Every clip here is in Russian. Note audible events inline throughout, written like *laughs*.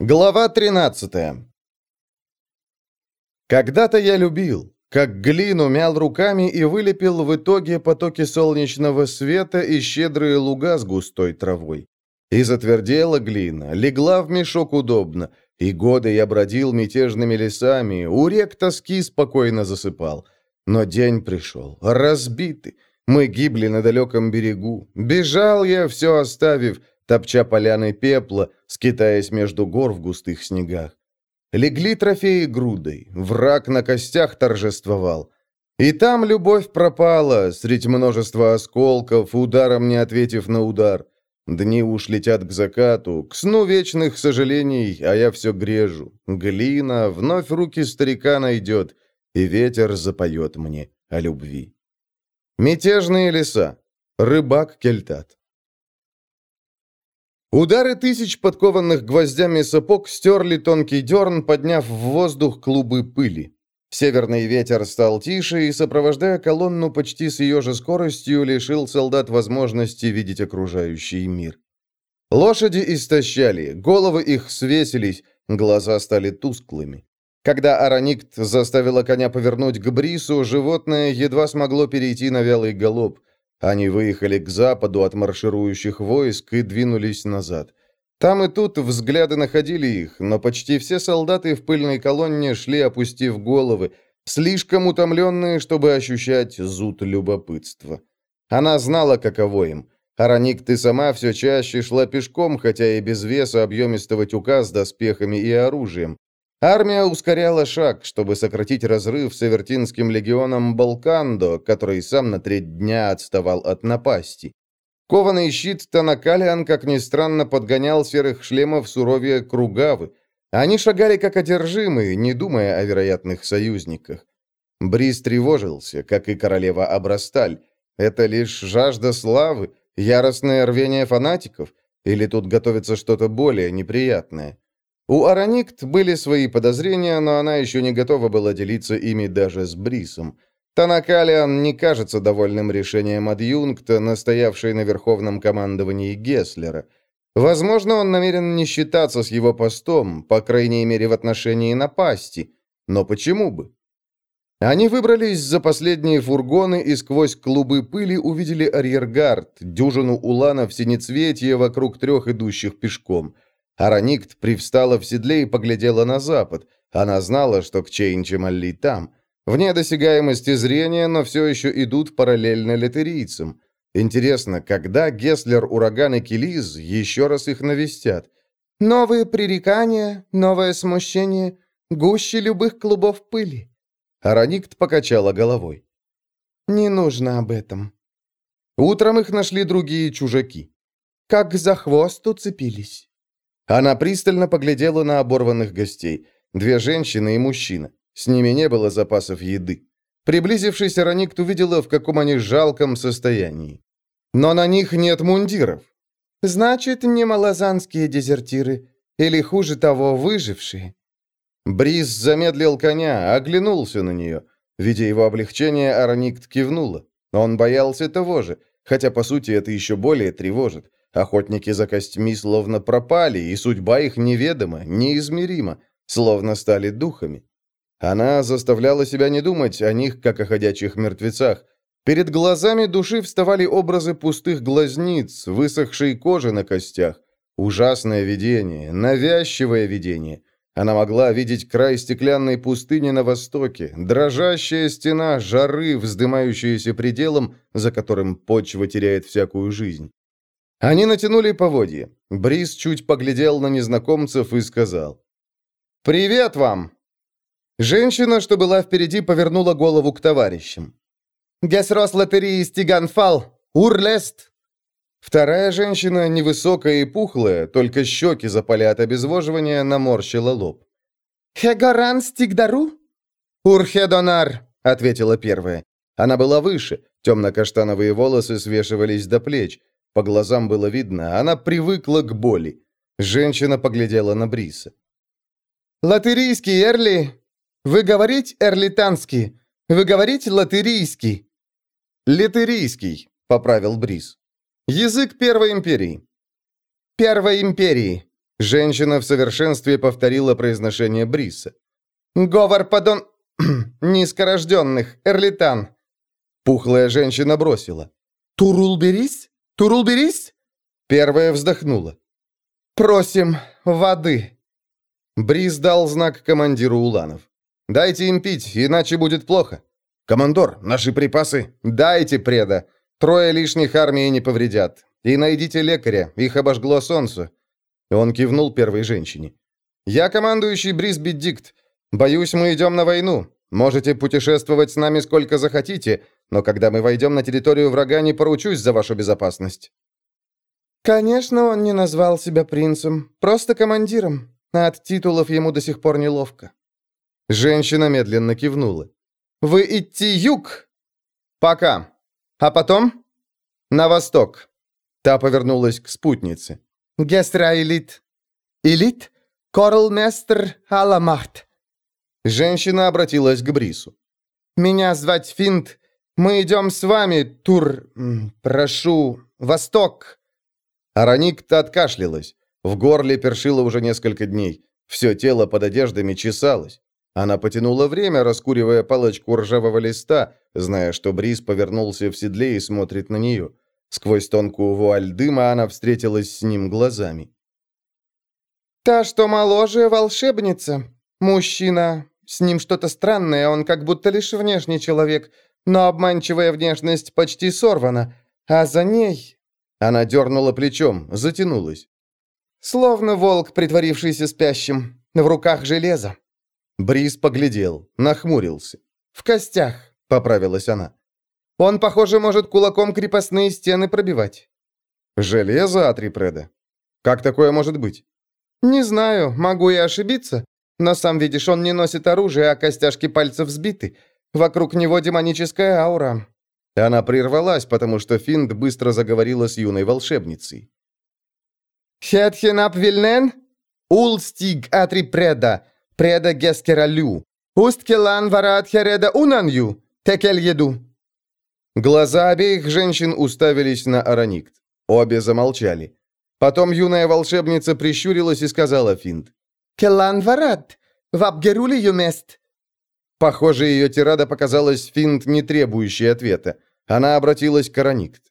Глава 13 Когда-то я любил, как глину мял руками и вылепил в итоге потоки солнечного света и щедрые луга с густой травой. И затвердела глина, легла в мешок удобно, и годы я бродил мятежными лесами, у рек тоски спокойно засыпал. Но день пришел, разбитый, мы гибли на далеком берегу. Бежал я, все оставив, топча поляны пепла, скитаясь между гор в густых снегах. Легли трофеи грудой, враг на костях торжествовал. И там любовь пропала, средь множества осколков, ударом не ответив на удар. Дни уж летят к закату, к сну вечных сожалений, а я все грежу. Глина вновь руки старика найдет, и ветер запоет мне о любви. Мятежные леса. Рыбак-кельтат. Удары тысяч подкованных гвоздями сапог стерли тонкий дерн, подняв в воздух клубы пыли. Северный ветер стал тише и, сопровождая колонну почти с ее же скоростью, лишил солдат возможности видеть окружающий мир. Лошади истощали, головы их свесились, глаза стали тусклыми. Когда Араникт заставила коня повернуть к Брису, животное едва смогло перейти на вялый галоп. Они выехали к западу от марширующих войск и двинулись назад. Там и тут взгляды находили их, но почти все солдаты в пыльной колонне шли, опустив головы, слишком утомленные, чтобы ощущать зуд любопытства. Она знала, каково им. Араник, ты сама все чаще шла пешком, хотя и без веса объемистого тюка с доспехами и оружием. Армия ускоряла шаг, чтобы сократить разрыв с Эвертинским легионом Балкандо, который сам на треть дня отставал от напасти. Кованый щит Танакалиан, как ни странно, подгонял серых шлемов суровее Кругавы. Они шагали как одержимые, не думая о вероятных союзниках. Бриз тревожился, как и королева Абрасталь. Это лишь жажда славы, яростное рвение фанатиков, или тут готовится что-то более неприятное? У Араникт были свои подозрения, но она еще не готова была делиться ими даже с Брисом. Танакалиан не кажется довольным решением адъюнкта, настоявшей на верховном командовании Гесслера. Возможно, он намерен не считаться с его постом, по крайней мере в отношении напасти. Но почему бы? Они выбрались за последние фургоны и сквозь клубы пыли увидели арьергард, дюжину уланов синецветия вокруг трех идущих пешком – Араникт привстала в седле и поглядела на запад. Она знала, что к Чейнчемалли там. Вне досягаемости зрения, но все еще идут параллельно летерийцам. Интересно, когда Геслер, Ураган и Килиз еще раз их навестят? Новые пререкания, новое смущение, гуще любых клубов пыли. Араникт покачала головой. «Не нужно об этом». Утром их нашли другие чужаки. Как за хвост уцепились. Она пристально поглядела на оборванных гостей. Две женщины и мужчина. С ними не было запасов еды. Приблизившись, Ароникт увидела, в каком они жалком состоянии. Но на них нет мундиров. Значит, не малозанские дезертиры. Или, хуже того, выжившие. Бриз замедлил коня, оглянулся на нее. Видя его облегчение, Ароникт кивнула. Он боялся того же, хотя, по сути, это еще более тревожит. Охотники за костьми словно пропали, и судьба их неведома, неизмерима, словно стали духами. Она заставляла себя не думать о них, как о ходячих мертвецах. Перед глазами души вставали образы пустых глазниц, высохшей кожи на костях. Ужасное видение, навязчивое видение. Она могла видеть край стеклянной пустыни на востоке, дрожащая стена жары, вздымающаяся пределом, за которым почва теряет всякую жизнь. Они натянули поводья. Бриз чуть поглядел на незнакомцев и сказал. «Привет вам!» Женщина, что была впереди, повернула голову к товарищам. «Гесрос лотерии Стиганфал! Урлест!» Вторая женщина, невысокая и пухлая, только щеки запали от обезвоживания, наморщила лоб. «Хегаран Стигдару?» «Урхедонар», — ответила первая. Она была выше, темно-каштановые волосы свешивались до плеч, по глазам было видно, она привыкла к боли. Женщина поглядела на Бриса. «Латерийский, Эрли! Вы говорите эрлитанский? Вы говорите латерийский?» «Литерийский», — поправил Брис. «Язык Первой империи». «Первой империи. Женщина в совершенстве повторила произношение Бриса. «Говор подон... *clears throat* низкорожденных, Эрлитан!» Пухлая женщина бросила. «Турулберись? Турулберись?» Первая вздохнула. «Просим воды!» Бриз дал знак командиру Уланов. «Дайте им пить, иначе будет плохо». «Командор, наши припасы...» «Дайте, преда. Трое лишних армии не повредят. И найдите лекаря, их обожгло солнце». Он кивнул первой женщине. «Я командующий Брисби Дикт. Боюсь, мы идем на войну. Можете путешествовать с нами сколько захотите, но когда мы войдем на территорию врага, не поручусь за вашу безопасность». «Конечно, он не назвал себя принцем, просто командиром. От титулов ему до сих пор неловко». Женщина медленно кивнула. «Вы идти юг?» «Пока. А потом?» «На восток». Та повернулась к спутнице. «Гестра элит». «Элит? Корлместер Аламарт». Женщина обратилась к Брису. «Меня звать Финт. Мы идем с вами, Тур... Прошу... Восток». Араникта откашлялась. В горле першило уже несколько дней. Все тело под одеждами чесалось. Она потянула время, раскуривая палочку ржавого листа, зная, что Брис повернулся в седле и смотрит на нее. Сквозь тонкую вуаль дыма она встретилась с ним глазами. «Та, что моложе, волшебница. Мужчина. С ним что-то странное, он как будто лишь внешний человек, но обманчивая внешность почти сорвана. А за ней...» Она дернула плечом, затянулась. «Словно волк, притворившийся спящим. В руках железо. Брис поглядел, нахмурился. «В костях», — поправилась она. «Он, похоже, может кулаком крепостные стены пробивать». «Железо от Рипреда? Как такое может быть?» «Не знаю, могу и ошибиться. Но сам видишь, он не носит оружие, а костяшки пальцев сбиты. Вокруг него демоническая аура». Она прервалась, потому что Финд быстро заговорила с юной волшебницей. «Хетхенап Вильнен? Улстиг Атрипреда, преда гескералю. Усткелан варат хереда унанью. Текель еду». Глаза обеих женщин уставились на Араникт. Обе замолчали. Потом юная волшебница прищурилась и сказала Финт. «Келан варат, вабгерули юмест». Похоже, ее тирада показалась Финт, не требующей ответа. Она обратилась к Араникт.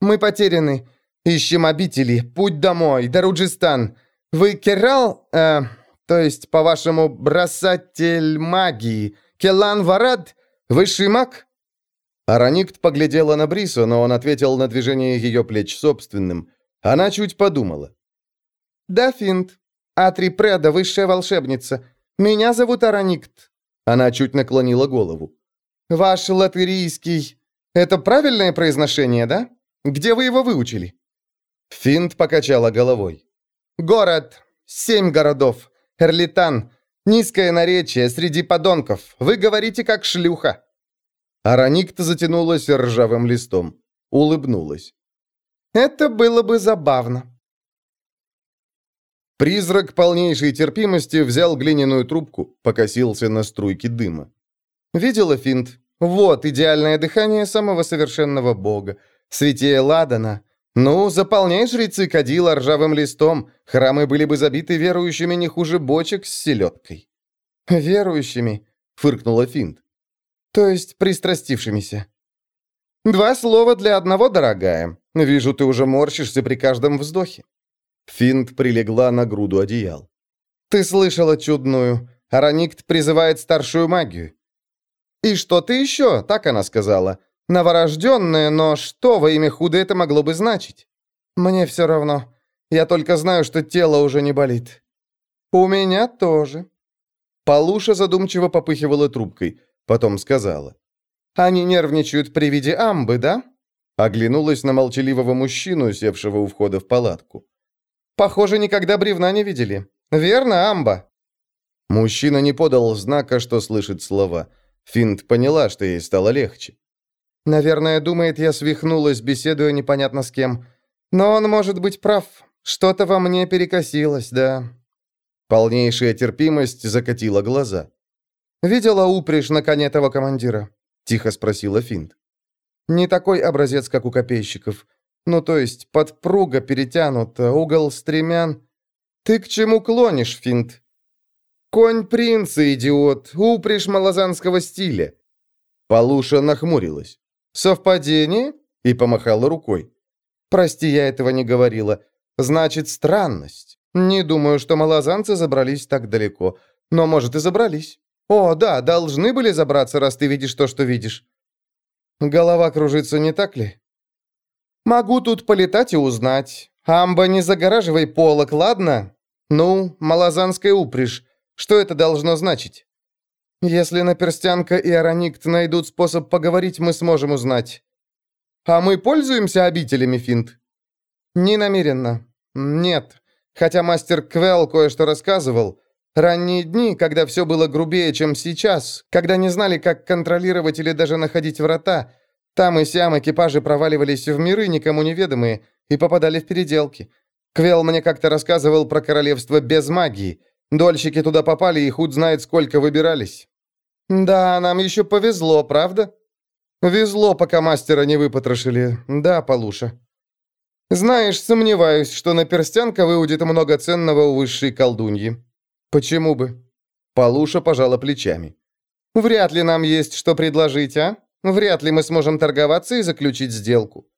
«Мы потеряны. Ищем обители. Путь домой. Даруджистан. Вы Керал... Э, то есть, по-вашему, бросатель магии. Келан Варад? Высший маг?» Араникт поглядела на Бриса, но он ответил на движение ее плеч собственным. Она чуть подумала. «Да, Финт. Атрипреда, высшая волшебница. Меня зовут Араникт». Она чуть наклонила голову. «Ваш латырийский... Это правильное произношение, да? Где вы его выучили?» Финт покачала головой. «Город. Семь городов. Эрлитан. Низкое наречие среди подонков. Вы говорите как шлюха». Араникта затянулась ржавым листом. Улыбнулась. «Это было бы забавно». Призрак полнейшей терпимости взял глиняную трубку, покосился на струйки дыма. Видела финт? Вот идеальное дыхание самого совершенного бога. Святее Ладана. «Ну, заполняй жрецы кадила ржавым листом. Храмы были бы забиты верующими не хуже бочек с селедкой». «Верующими», — фыркнула Финт. «То есть пристрастившимися». «Два слова для одного, дорогая. Вижу, ты уже морщишься при каждом вздохе». Финт прилегла на груду одеял. «Ты слышала чудную. Араникт призывает старшую магию». «И что ты еще?» — так она сказала. Новорожденное, но что во имя худо это могло бы значить? Мне все равно. Я только знаю, что тело уже не болит. У меня тоже. Полуша задумчиво попыхивала трубкой, потом сказала. Они нервничают при виде амбы, да? Оглянулась на молчаливого мужчину, севшего у входа в палатку. Похоже, никогда бревна не видели. Верно, амба? Мужчина не подал знака, что слышит слова. Финт поняла, что ей стало легче. Наверное, думает, я свихнулась, беседуя непонятно с кем. Но он может быть прав. Что-то во мне перекосилось, да. Полнейшая терпимость закатила глаза. «Видела упряжь на коне того командира?» — тихо спросила Финт. «Не такой образец, как у копейщиков. Ну, то есть, подпруга перетянута, угол стремян...» «Ты к чему клонишь, Финт?» «Конь принца, идиот, упряжь малозанского стиля». Полуша нахмурилась. «Совпадение?» и помахала рукой. «Прости, я этого не говорила. Значит, странность. Не думаю, что малозанцы забрались так далеко. Но, может, и забрались. О, да, должны были забраться, раз ты видишь то, что видишь. Голова кружится, не так ли? Могу тут полетать и узнать. Амба, не загораживай полок, ладно? Ну, малозанская упряжь. Что это должно значить? Если Наперстянка и Ароникт найдут способ поговорить, мы сможем узнать. А мы пользуемся обителями, Финт? Не намеренно. Нет. Хотя мастер Квелл кое-что рассказывал. Ранние дни, когда все было грубее, чем сейчас, когда не знали, как контролировать или даже находить врата, там и сям экипажи проваливались в миры, никому неведомые, и попадали в переделки. Квел мне как-то рассказывал про королевство без магии. Дольщики туда попали и худ знает, сколько выбирались. Да, нам еще повезло, правда? Везло, пока мастера не выпотрошили. Да, Полуша. Знаешь, сомневаюсь, что на перстянка выудит много ценного у высшей колдуньи. Почему бы? Полуша пожала плечами. Вряд ли нам есть что предложить, а? Вряд ли мы сможем торговаться и заключить сделку.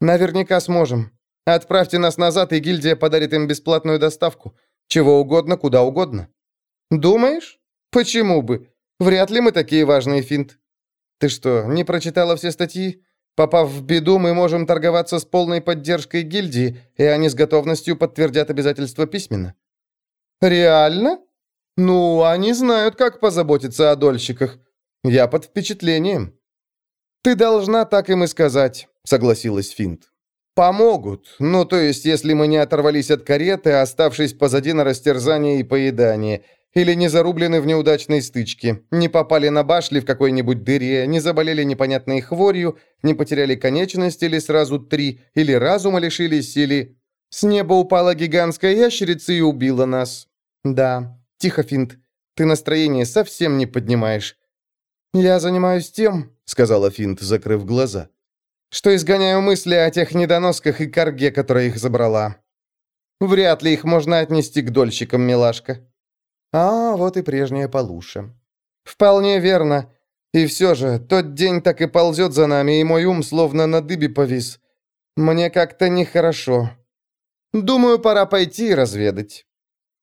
Наверняка сможем. Отправьте нас назад, и гильдия подарит им бесплатную доставку. Чего угодно, куда угодно. Думаешь? Почему бы? Вряд ли мы такие важные, Финт. Ты что, не прочитала все статьи? Попав в беду, мы можем торговаться с полной поддержкой гильдии, и они с готовностью подтвердят обязательства письменно». «Реально? Ну, они знают, как позаботиться о дольщиках. Я под впечатлением». «Ты должна так им и сказать», — согласилась Финт. «Помогут. Ну, то есть, если мы не оторвались от кареты, оставшись позади на растерзание и поедание. Или не зарублены в неудачной стычке, не попали на башли в какой-нибудь дыре, не заболели непонятной хворью, не потеряли конечность или сразу три, или разума лишились, или... С неба упала гигантская ящерица и убила нас. Да, тихо, Финт, ты настроение совсем не поднимаешь. «Я занимаюсь тем», — сказала Финт, закрыв глаза, «что изгоняю мысли о тех недоносках и корге, которая их забрала. Вряд ли их можно отнести к дольщикам, милашка». А, вот и прежняя Полуша. Вполне верно. И все же, тот день так и ползет за нами, и мой ум словно на дыбе повис. Мне как-то нехорошо. Думаю, пора пойти разведать.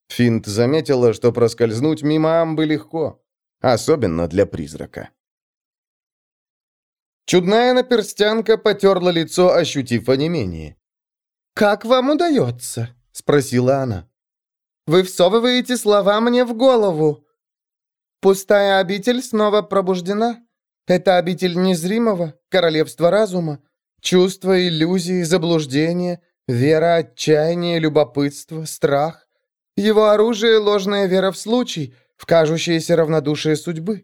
Финт заметила, что проскользнуть мимо амбы легко. Особенно для призрака. Чудная наперстянка потерла лицо, ощутив онемение. «Как вам удается?» — спросила она. Вы всовываете слова мне в голову. Пустая обитель снова пробуждена. Это обитель незримого, королевство разума. Чувства, иллюзии, заблуждения, вера, отчаяние, любопытство, страх. Его оружие — ложная вера в случай, в кажущееся равнодушие судьбы.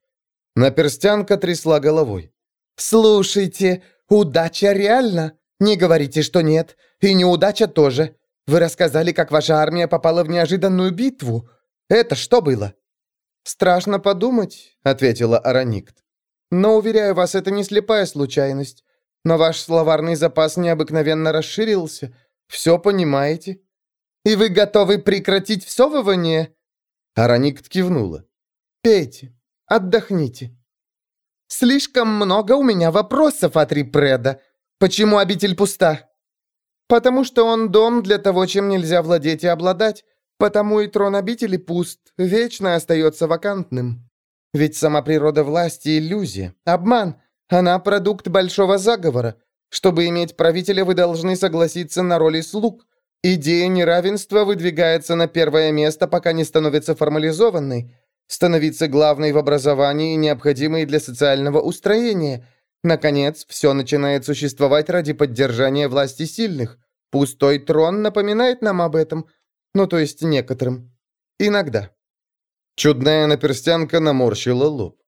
Наперстянка трясла головой. «Слушайте, удача реальна. Не говорите, что нет. И неудача тоже. Вы рассказали, как ваша армия попала в неожиданную битву. Это что было?» «Страшно подумать», — ответила Араникт. «Но, уверяю вас, это не слепая случайность. Но ваш словарный запас необыкновенно расширился. Все понимаете. И вы готовы прекратить всовывание?» Араникт кивнула. «Пейте, отдохните». «Слишком много у меня вопросов от Рипреда. Почему обитель пуста?» Потому что он дом для того, чем нельзя владеть и обладать. Потому и трон обители пуст, вечно остается вакантным. Ведь сама природа власти — иллюзия, обман. Она продукт большого заговора. Чтобы иметь правителя, вы должны согласиться на роли слуг. Идея неравенства выдвигается на первое место, пока не становится формализованной. Становиться главной в образовании, необходимой для социального устроения. Наконец, все начинает существовать ради поддержания власти сильных. Пустой трон напоминает нам об этом. Ну, то есть некоторым. Иногда. Чудная наперстянка наморщила лоб.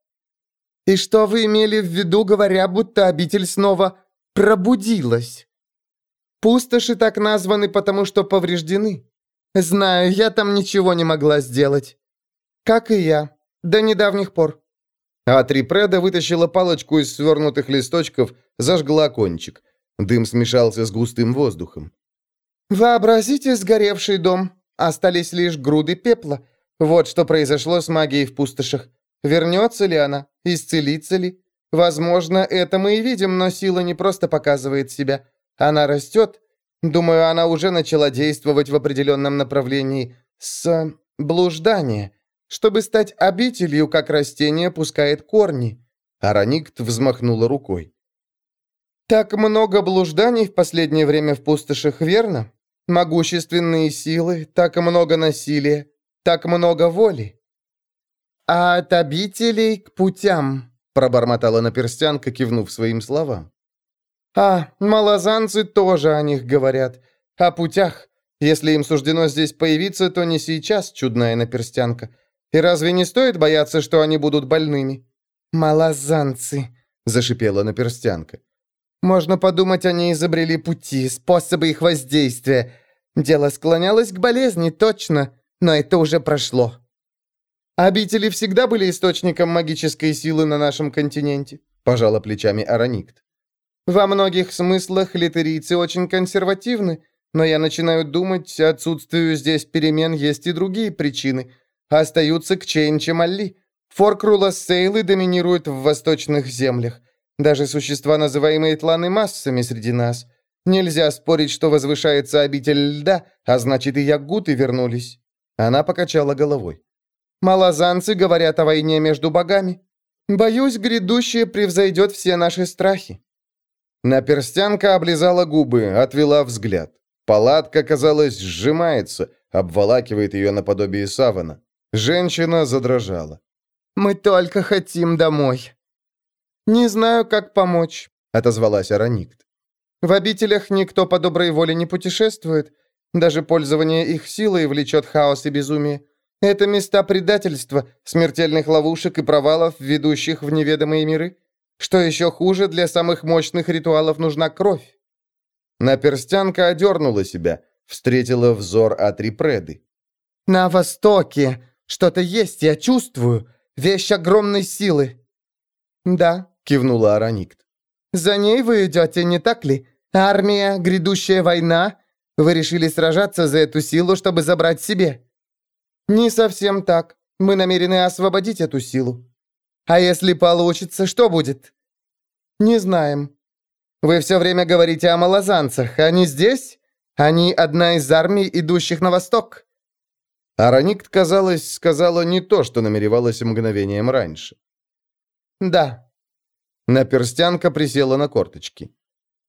«И что вы имели в виду, говоря, будто обитель снова пробудилась?» «Пустоши так названы, потому что повреждены. Знаю, я там ничего не могла сделать. Как и я. До недавних пор». А Трипреда вытащила палочку из свернутых листочков, зажгла кончик. Дым смешался с густым воздухом. «Вообразите сгоревший дом. Остались лишь груды пепла. Вот что произошло с магией в пустошах. Вернется ли она? Исцелится ли? Возможно, это мы и видим, но сила не просто показывает себя. Она растет. Думаю, она уже начала действовать в определенном направлении. С блуждания. Чтобы стать обителью, как растение пускает корни. Араникт взмахнула рукой. Так много блужданий в последнее время в пустошах, верно? Могущественные силы, так много насилия, так много воли. А от обителей к путям, пробормотала наперстянка, кивнув своим словам. А, малозанцы тоже о них говорят. О путях. Если им суждено здесь появиться, то не сейчас, чудная наперстянка. И разве не стоит бояться, что они будут больными? Малозанцы, зашипела наперстянка. Можно подумать, они изобрели пути, способы их воздействия. Дело склонялось к болезни, точно, но это уже прошло. Обители всегда были источником магической силы на нашем континенте, пожала плечами Араникт. Во многих смыслах литерийцы очень консервативны, но я начинаю думать, отсутствию здесь перемен есть и другие причины. Остаются Кчейнче Малли. Форкрула Сейлы доминируют в восточных землях. Даже существа, называемые тланы массами среди нас. Нельзя спорить, что возвышается обитель льда, а значит и ягуты вернулись». Она покачала головой. «Малозанцы говорят о войне между богами. Боюсь, грядущее превзойдет все наши страхи». Наперстянка облизала губы, отвела взгляд. Палатка, казалось, сжимается, обволакивает ее наподобие савана. Женщина задрожала. «Мы только хотим домой», «Не знаю, как помочь», — отозвалась Араникт. «В обителях никто по доброй воле не путешествует. Даже пользование их силой влечет хаос и безумие. Это места предательства, смертельных ловушек и провалов, ведущих в неведомые миры. Что еще хуже, для самых мощных ритуалов нужна кровь». Наперстянка одернула себя, встретила взор Атрипреды. «На востоке что-то есть, я чувствую. Вещь огромной силы». «Да, кивнула Араникт. «За ней вы идете, не так ли? Армия, грядущая война. Вы решили сражаться за эту силу, чтобы забрать себе?» «Не совсем так. Мы намерены освободить эту силу. А если получится, что будет?» «Не знаем. Вы все время говорите о малозанцах. Они здесь? Они одна из армий, идущих на восток?» Араникт, казалось, сказала не то, что намеревалась мгновением раньше. «Да, Наперстянка присела на корточки.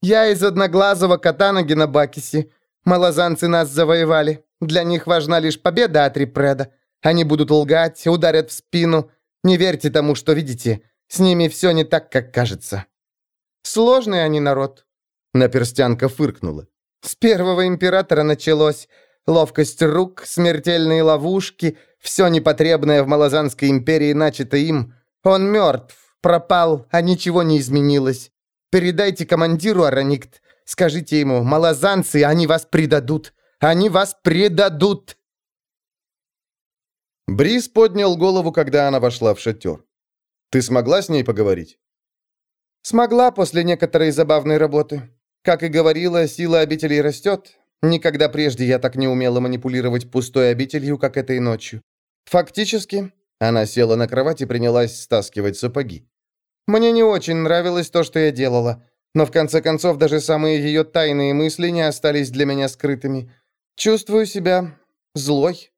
«Я из одноглазого кота на Генобакисе. Малозанцы нас завоевали. Для них важна лишь победа от Рипреда. Они будут лгать, ударят в спину. Не верьте тому, что видите. С ними все не так, как кажется». «Сложный они народ». Наперстянка фыркнула. «С первого императора началось. Ловкость рук, смертельные ловушки, все непотребное в Малозанской империи начато им. Он мертв, пропал, а ничего не изменилось. Передайте командиру Араникт. Скажите ему, малозанцы, они вас предадут. Они вас предадут!» Брис поднял голову, когда она вошла в шатер. «Ты смогла с ней поговорить?» «Смогла после некоторой забавной работы. Как и говорила, сила обителей растет. Никогда прежде я так не умела манипулировать пустой обителью, как этой ночью. Фактически...» Она села на кровать и принялась стаскивать сапоги. Мне не очень нравилось то, что я делала, но в конце концов даже самые ее тайные мысли не остались для меня скрытыми. Чувствую себя злой».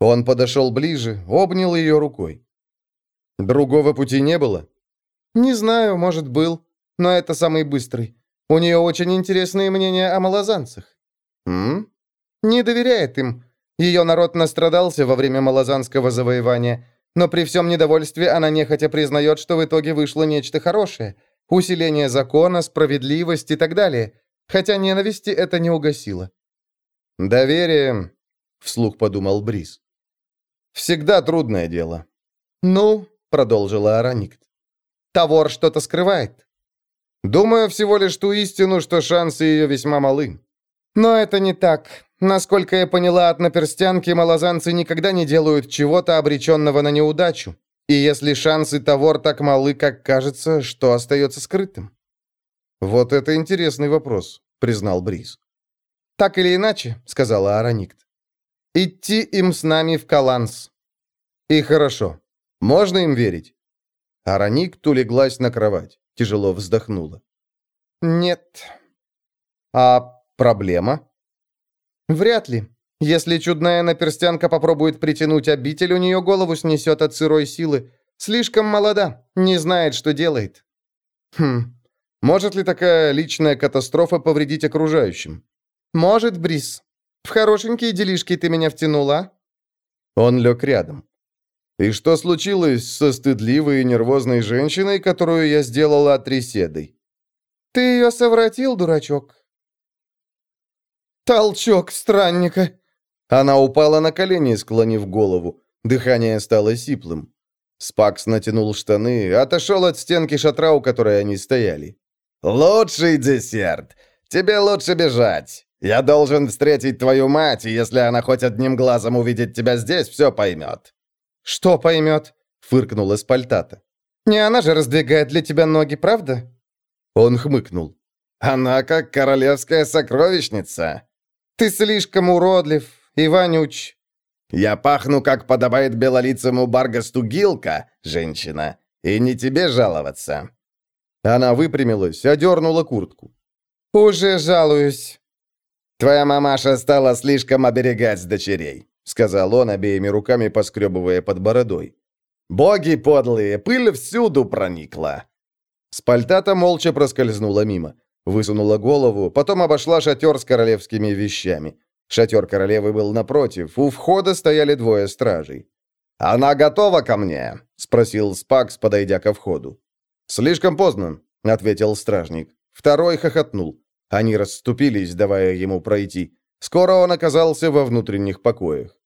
Он подошел ближе, обнял ее рукой. «Другого пути не было?» «Не знаю, может, был, но это самый быстрый. У нее очень интересные мнения о малозанцах». «М?» «Не доверяет им. Ее народ настрадался во время малозанского завоевания но при всем недовольстве она нехотя признает, что в итоге вышло нечто хорошее. Усиление закона, справедливость и так далее. Хотя ненависти это не угасило. «Доверие», — вслух подумал Брис. «Всегда трудное дело». «Ну», — продолжила Араникт, — «Тавор что-то скрывает». «Думаю всего лишь ту истину, что шансы ее весьма малы». «Но это не так. Насколько я поняла от наперстянки, малозанцы никогда не делают чего-то обреченного на неудачу. И если шансы Тавор так малы, как кажется, что остается скрытым? «Вот это интересный вопрос», — признал Брис. «Так или иначе», — сказала Араникт. Идти им с нами в Каланс. И хорошо. Можно им верить? Араник улеглась на кровать, тяжело вздохнула. Нет. А проблема? Вряд ли. Если чудная наперстянка попробует притянуть обитель, у нее голову снесет от сырой силы. Слишком молода, не знает, что делает. Хм, может ли такая личная катастрофа повредить окружающим? Может, Брис. В хорошенькие делишки ты меня втянула? Он лег рядом. И что случилось со стыдливой и нервозной женщиной, которую я сделала отреседой? Ты ее совратил, дурачок. Толчок странника. Она упала на колени, склонив голову. Дыхание стало сиплым. Спакс натянул штаны, отошел от стенки шатра, у которой они стояли. «Лучший десерт! Тебе лучше бежать! Я должен встретить твою мать, и если она хоть одним глазом увидит тебя здесь, все поймет». «Что поймет?» — фыркнула Спальтата. «Не она же раздвигает для тебя ноги, правда?» Он хмыкнул. «Она как королевская сокровищница». «Ты слишком уродлив и вонюч». «Я пахну, как подобает белолицему Баргасту Гилка, женщина, и не тебе жаловаться». Она выпрямилась, одернула куртку. «Уже жалуюсь». «Твоя мамаша стала слишком оберегать дочерей», сказал он, обеими руками поскребывая под бородой. «Боги подлые, пыль всюду проникла». Спальтата молча проскользнула мимо, высунула голову, потом обошла шатер с королевскими вещами. Шатер королевы был напротив, у входа стояли двое стражей. «Она готова ко мне?» — спросил Спакс, подойдя ко входу. «Слишком поздно», — ответил стражник. Второй хохотнул. Они расступились, давая ему пройти. Скоро он оказался во внутренних покоях.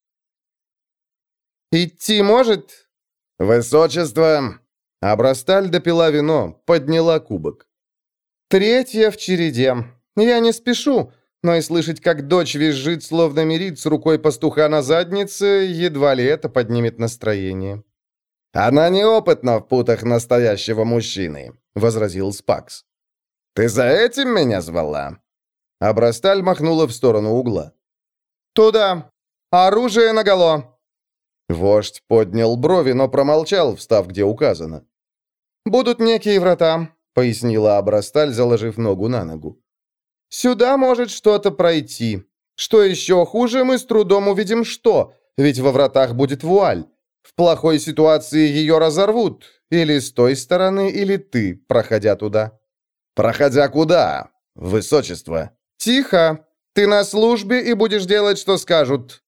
«Идти может?» «Высочество!» Абрасталь допила вино, подняла кубок. «Третья в череде. Я не спешу, но и слышать, как дочь визжит, словно мирит с рукой пастуха на заднице, едва ли это поднимет настроение». «Она неопытна в путах настоящего мужчины», — возразил Спакс. «Ты за этим меня звала?» Абрасталь махнула в сторону угла. «Туда! Оружие наголо!» Вождь поднял брови, но промолчал, встав где указано. «Будут некие врата», — пояснила Абрасталь, заложив ногу на ногу. «Сюда может что-то пройти. Что еще хуже, мы с трудом увидим что, ведь во вратах будет вуаль. В плохой ситуации ее разорвут. Или с той стороны, или ты, проходя туда». «Проходя куда? Высочество?» «Тихо! Ты на службе и будешь делать, что скажут!»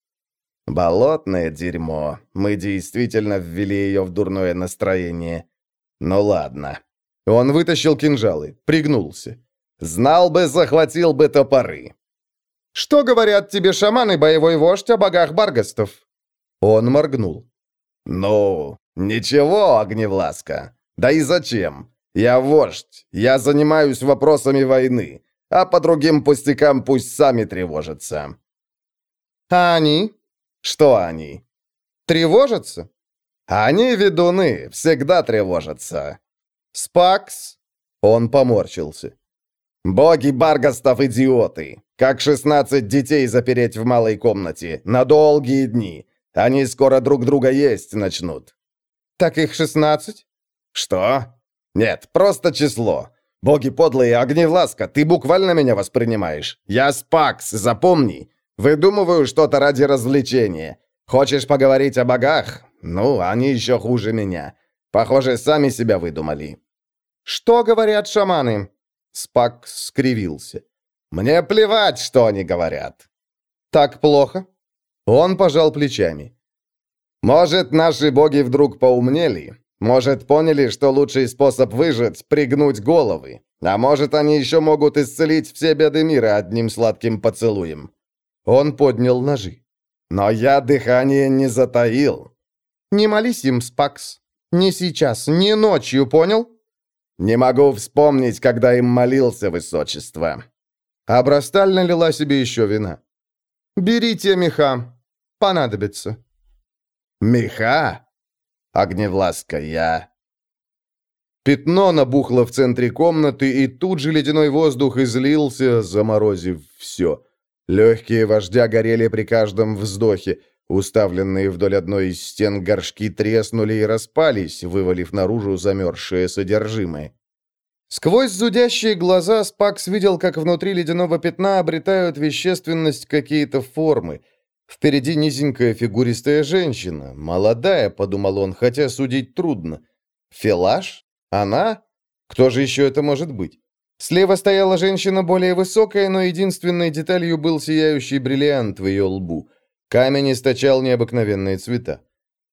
«Болотное дерьмо. Мы действительно ввели ее в дурное настроение. Ну ладно». Он вытащил кинжалы, пригнулся. «Знал бы, захватил бы топоры». «Что говорят тебе шаманы, боевой вождь, о богах Баргастов?» Он моргнул. «Ну, ничего, Огневласка. Да и зачем? Я вождь. Я занимаюсь вопросами войны а по другим пустякам пусть сами тревожатся». «А они?» «Что они?» «Тревожатся?» «Они, ведуны, всегда тревожатся». «Спакс?» Он поморщился. «Боги Баргастов идиоты! Как шестнадцать детей запереть в малой комнате, на долгие дни. Они скоро друг друга есть начнут». «Так их шестнадцать?» «Что?» «Нет, просто число. Боги подлые, огневласка, ты буквально меня воспринимаешь. Я Спакс, запомни. Выдумываю что-то ради развлечения. Хочешь поговорить о богах? Ну, они еще хуже меня. Похоже, сами себя выдумали». «Что говорят шаманы?» Спакс скривился. «Мне плевать, что они говорят». «Так плохо?» Он пожал плечами. «Может, наши боги вдруг поумнели? Может, поняли, что лучший способ выжить — пригнуть головы. А может, они еще могут исцелить все беды мира одним сладким поцелуем. Он поднял ножи. Но я дыхание не затаил. Не молись им, Спакс. Не сейчас, не ночью, понял? Не могу вспомнить, когда им молился высочество. Абрасталь налила себе еще вина. «Берите меха. Понадобится». «Меха?» Огневласка, я...» Пятно набухло в центре комнаты, и тут же ледяной воздух излился, заморозив все. Легкие вождя горели при каждом вздохе. Уставленные вдоль одной из стен горшки треснули и распались, вывалив наружу замерзшее содержимое. Сквозь зудящие глаза Спакс видел, как внутри ледяного пятна обретают вещественность какие-то формы. Впереди низенькая фигуристая женщина. Молодая, подумал он, хотя судить трудно. Фелаш? Она? Кто же еще это может быть? Слева стояла женщина более высокая, но единственной деталью был сияющий бриллиант в ее лбу. Камень источал необыкновенные цвета.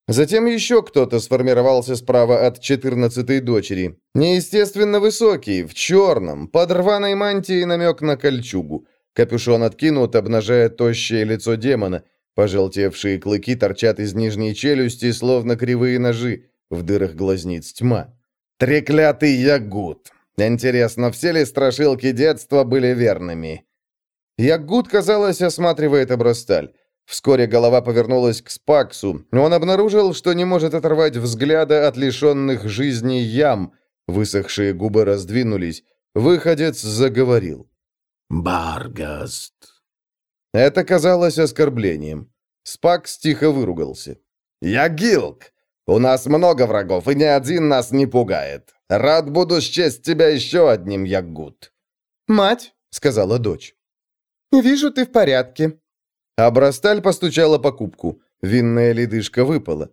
Затем еще кто-то сформировался справа от четырнадцатой дочери. Неестественно высокий, в черном, под рваной мантией намек на кольчугу. Капюшон откинут, обнажая тощее лицо демона. Пожелтевшие клыки торчат из нижней челюсти, словно кривые ножи. В дырах глазниц тьма. «Треклятый ягут!» Интересно, все ли страшилки детства были верными? Ягут, казалось, осматривает обрасталь. Вскоре голова повернулась к Спаксу. Он обнаружил, что не может оторвать взгляда от лишенных жизни ям. Высохшие губы раздвинулись. Выходец заговорил. «Баргаст». Это казалось оскорблением. Спакс тихо выругался. «Я Гилк! У нас много врагов, и ни один нас не пугает. Рад буду счесть тебя еще одним, Ягут». «Мать», — сказала дочь, — «вижу, ты в порядке. Абрасталь постучала по кубку. Винная ледышка выпала.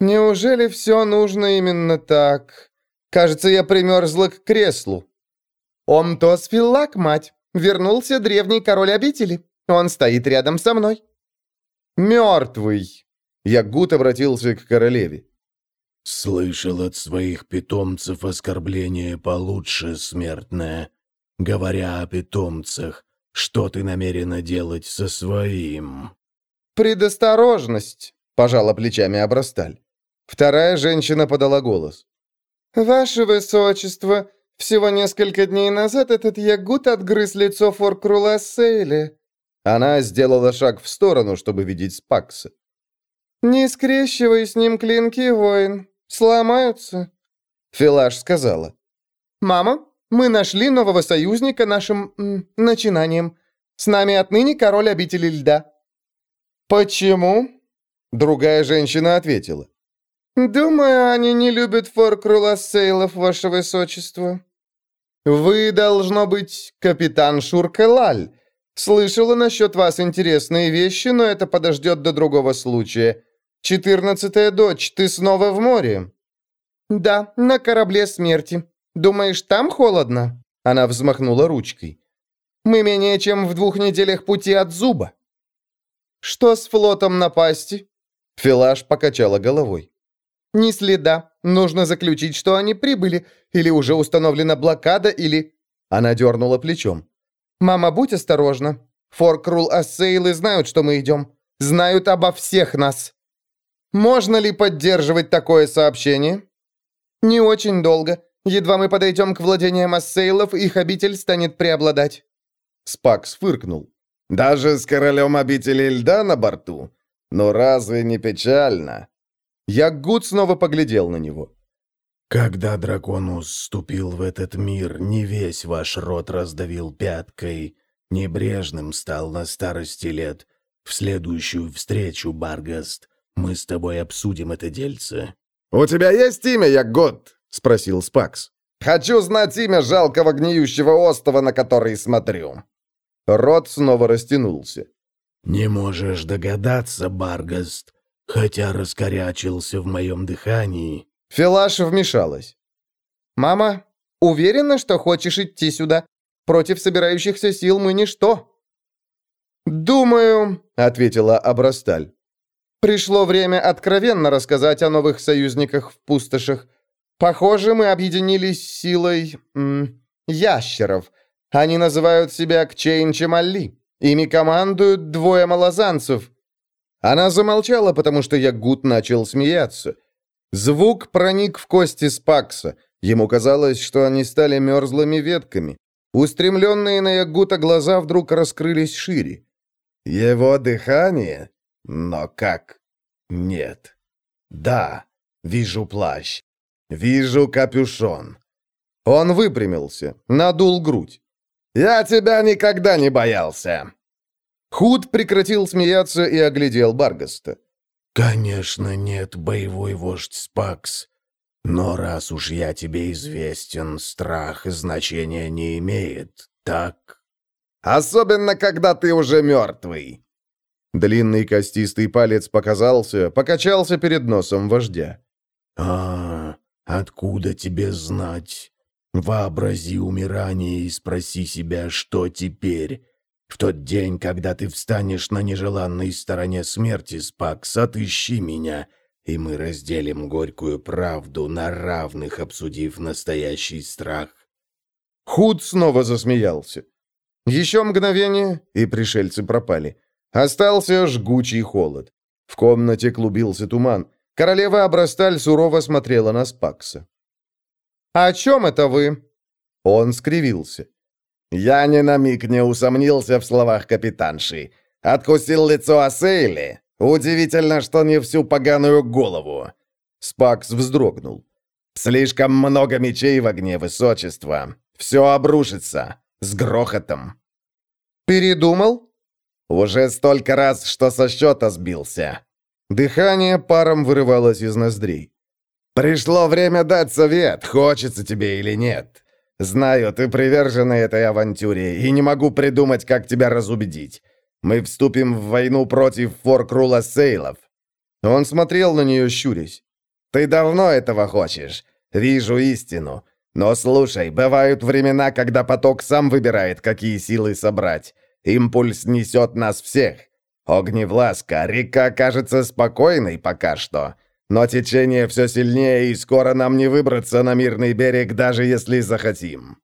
«Неужели все нужно именно так? Кажется, я примерзла к креслу». «Омтос Филлак, мать. Вернулся древний король обители. Он стоит рядом со мной». «Мертвый!» Ягут обратился к королеве. «Слышал от своих питомцев оскорбление получше, смертное. Говоря о питомцах, что ты намерена делать со своим?» «Предосторожность», — пожала плечами Абрасталь. Вторая женщина подала голос. «Ваше Высочество, всего несколько дней назад этот ягут отгрыз лицо Форкрула Сейли». Она сделала шаг в сторону, чтобы видеть Спакса. «Не скрещивай с ним клинки, воин. Сломаются». Филаш сказала. «Мама, мы нашли нового союзника нашим м, начинанием. С нами отныне король обители льда». «Почему?» Другая женщина ответила. «Думаю, они не любят форкрулассейлов, ваше высочество». «Вы, должно быть, капитан Шуркелаль. Слышала насчет вас интересные вещи, но это подождет до другого случая. Четырнадцатая дочь, ты снова в море?» «Да, на корабле смерти. Думаешь, там холодно?» Она взмахнула ручкой. «Мы менее чем в двух неделях пути от зуба». «Что с флотом напасти?» Филаш покачала головой. «Ни следа. Нужно заключить, что они прибыли. Или уже установлена блокада, или...» Она дернула плечом. «Мама, будь осторожна. Форкрул Ассейлы знают, что мы идем. Знают обо всех нас. Можно ли поддерживать такое сообщение?» «Не очень долго. Едва мы подойдем к владениям ассейлов, их обитель станет преобладать». Спакс фыркнул. «Даже с королем обители льда на борту? Но разве не печально?» Яггут снова поглядел на него. «Когда драконус ступил в этот мир, не весь ваш род раздавил пяткой, небрежным стал на старости лет. В следующую встречу, Баргаст, мы с тобой обсудим это дельце». «У тебя есть имя, Яггут?» — спросил Спакс. «Хочу знать имя жалкого гниющего остова, на который смотрю». Рот снова растянулся. «Не можешь догадаться, Баргаст, хотя раскорячился в моем дыхании». Филаш вмешалась. «Мама, уверена, что хочешь идти сюда? Против собирающихся сил мы ничто». «Думаю», — ответила Абрасталь. «Пришло время откровенно рассказать о новых союзниках в пустошах. Похоже, мы объединились силой... Ящеров. Они называют себя Кчейн Чемалли. Ими командуют двое малозанцев». Она замолчала, потому что Ягут начал смеяться. Звук проник в кости Спакса. Ему казалось, что они стали мерзлыми ветками. Устремленные на Ягута глаза вдруг раскрылись шире. «Его дыхание? Но как? Нет. Да, вижу плащ. «Вижу капюшон». Он выпрямился, надул грудь. «Я тебя никогда не боялся!» Худ прекратил смеяться и оглядел Баргаста. «Конечно нет, боевой вождь Спакс. Но раз уж я тебе известен, страх значения не имеет, так?» «Особенно, когда ты уже мертвый!» Длинный костистый палец показался, покачался перед носом вождя. «А, откуда тебе знать? Вообрази умирание и спроси себя, что теперь. В тот день, когда ты встанешь на нежеланной стороне смерти, Спакс, отыщи меня, и мы разделим горькую правду, на равных обсудив настоящий страх». Худ снова засмеялся. Еще мгновение, и пришельцы пропали. Остался жгучий холод. В комнате клубился туман. Королева Абрасталь сурово смотрела на Спакса. «О чем это вы?» Он скривился. «Я ни на миг не усомнился в словах капитанши. Откусил лицо Асейли. Удивительно, что не всю поганую голову». Спакс вздрогнул. «Слишком много мечей в огне высочества. Все обрушится. С грохотом». «Передумал?» «Уже столько раз, что со счета сбился». Дыхание паром вырывалось из ноздрей. «Пришло время дать совет, хочется тебе или нет. Знаю, ты привержена этой авантюре, и не могу придумать, как тебя разубедить. Мы вступим в войну против Форкрула Сейлов». Он смотрел на нее, щурясь. «Ты давно этого хочешь. Вижу истину. Но слушай, бывают времена, когда поток сам выбирает, какие силы собрать. Импульс несет нас всех. Огневласка, река кажется спокойной пока что. Но течение все сильнее, и скоро нам не выбраться на мирный берег, даже если захотим».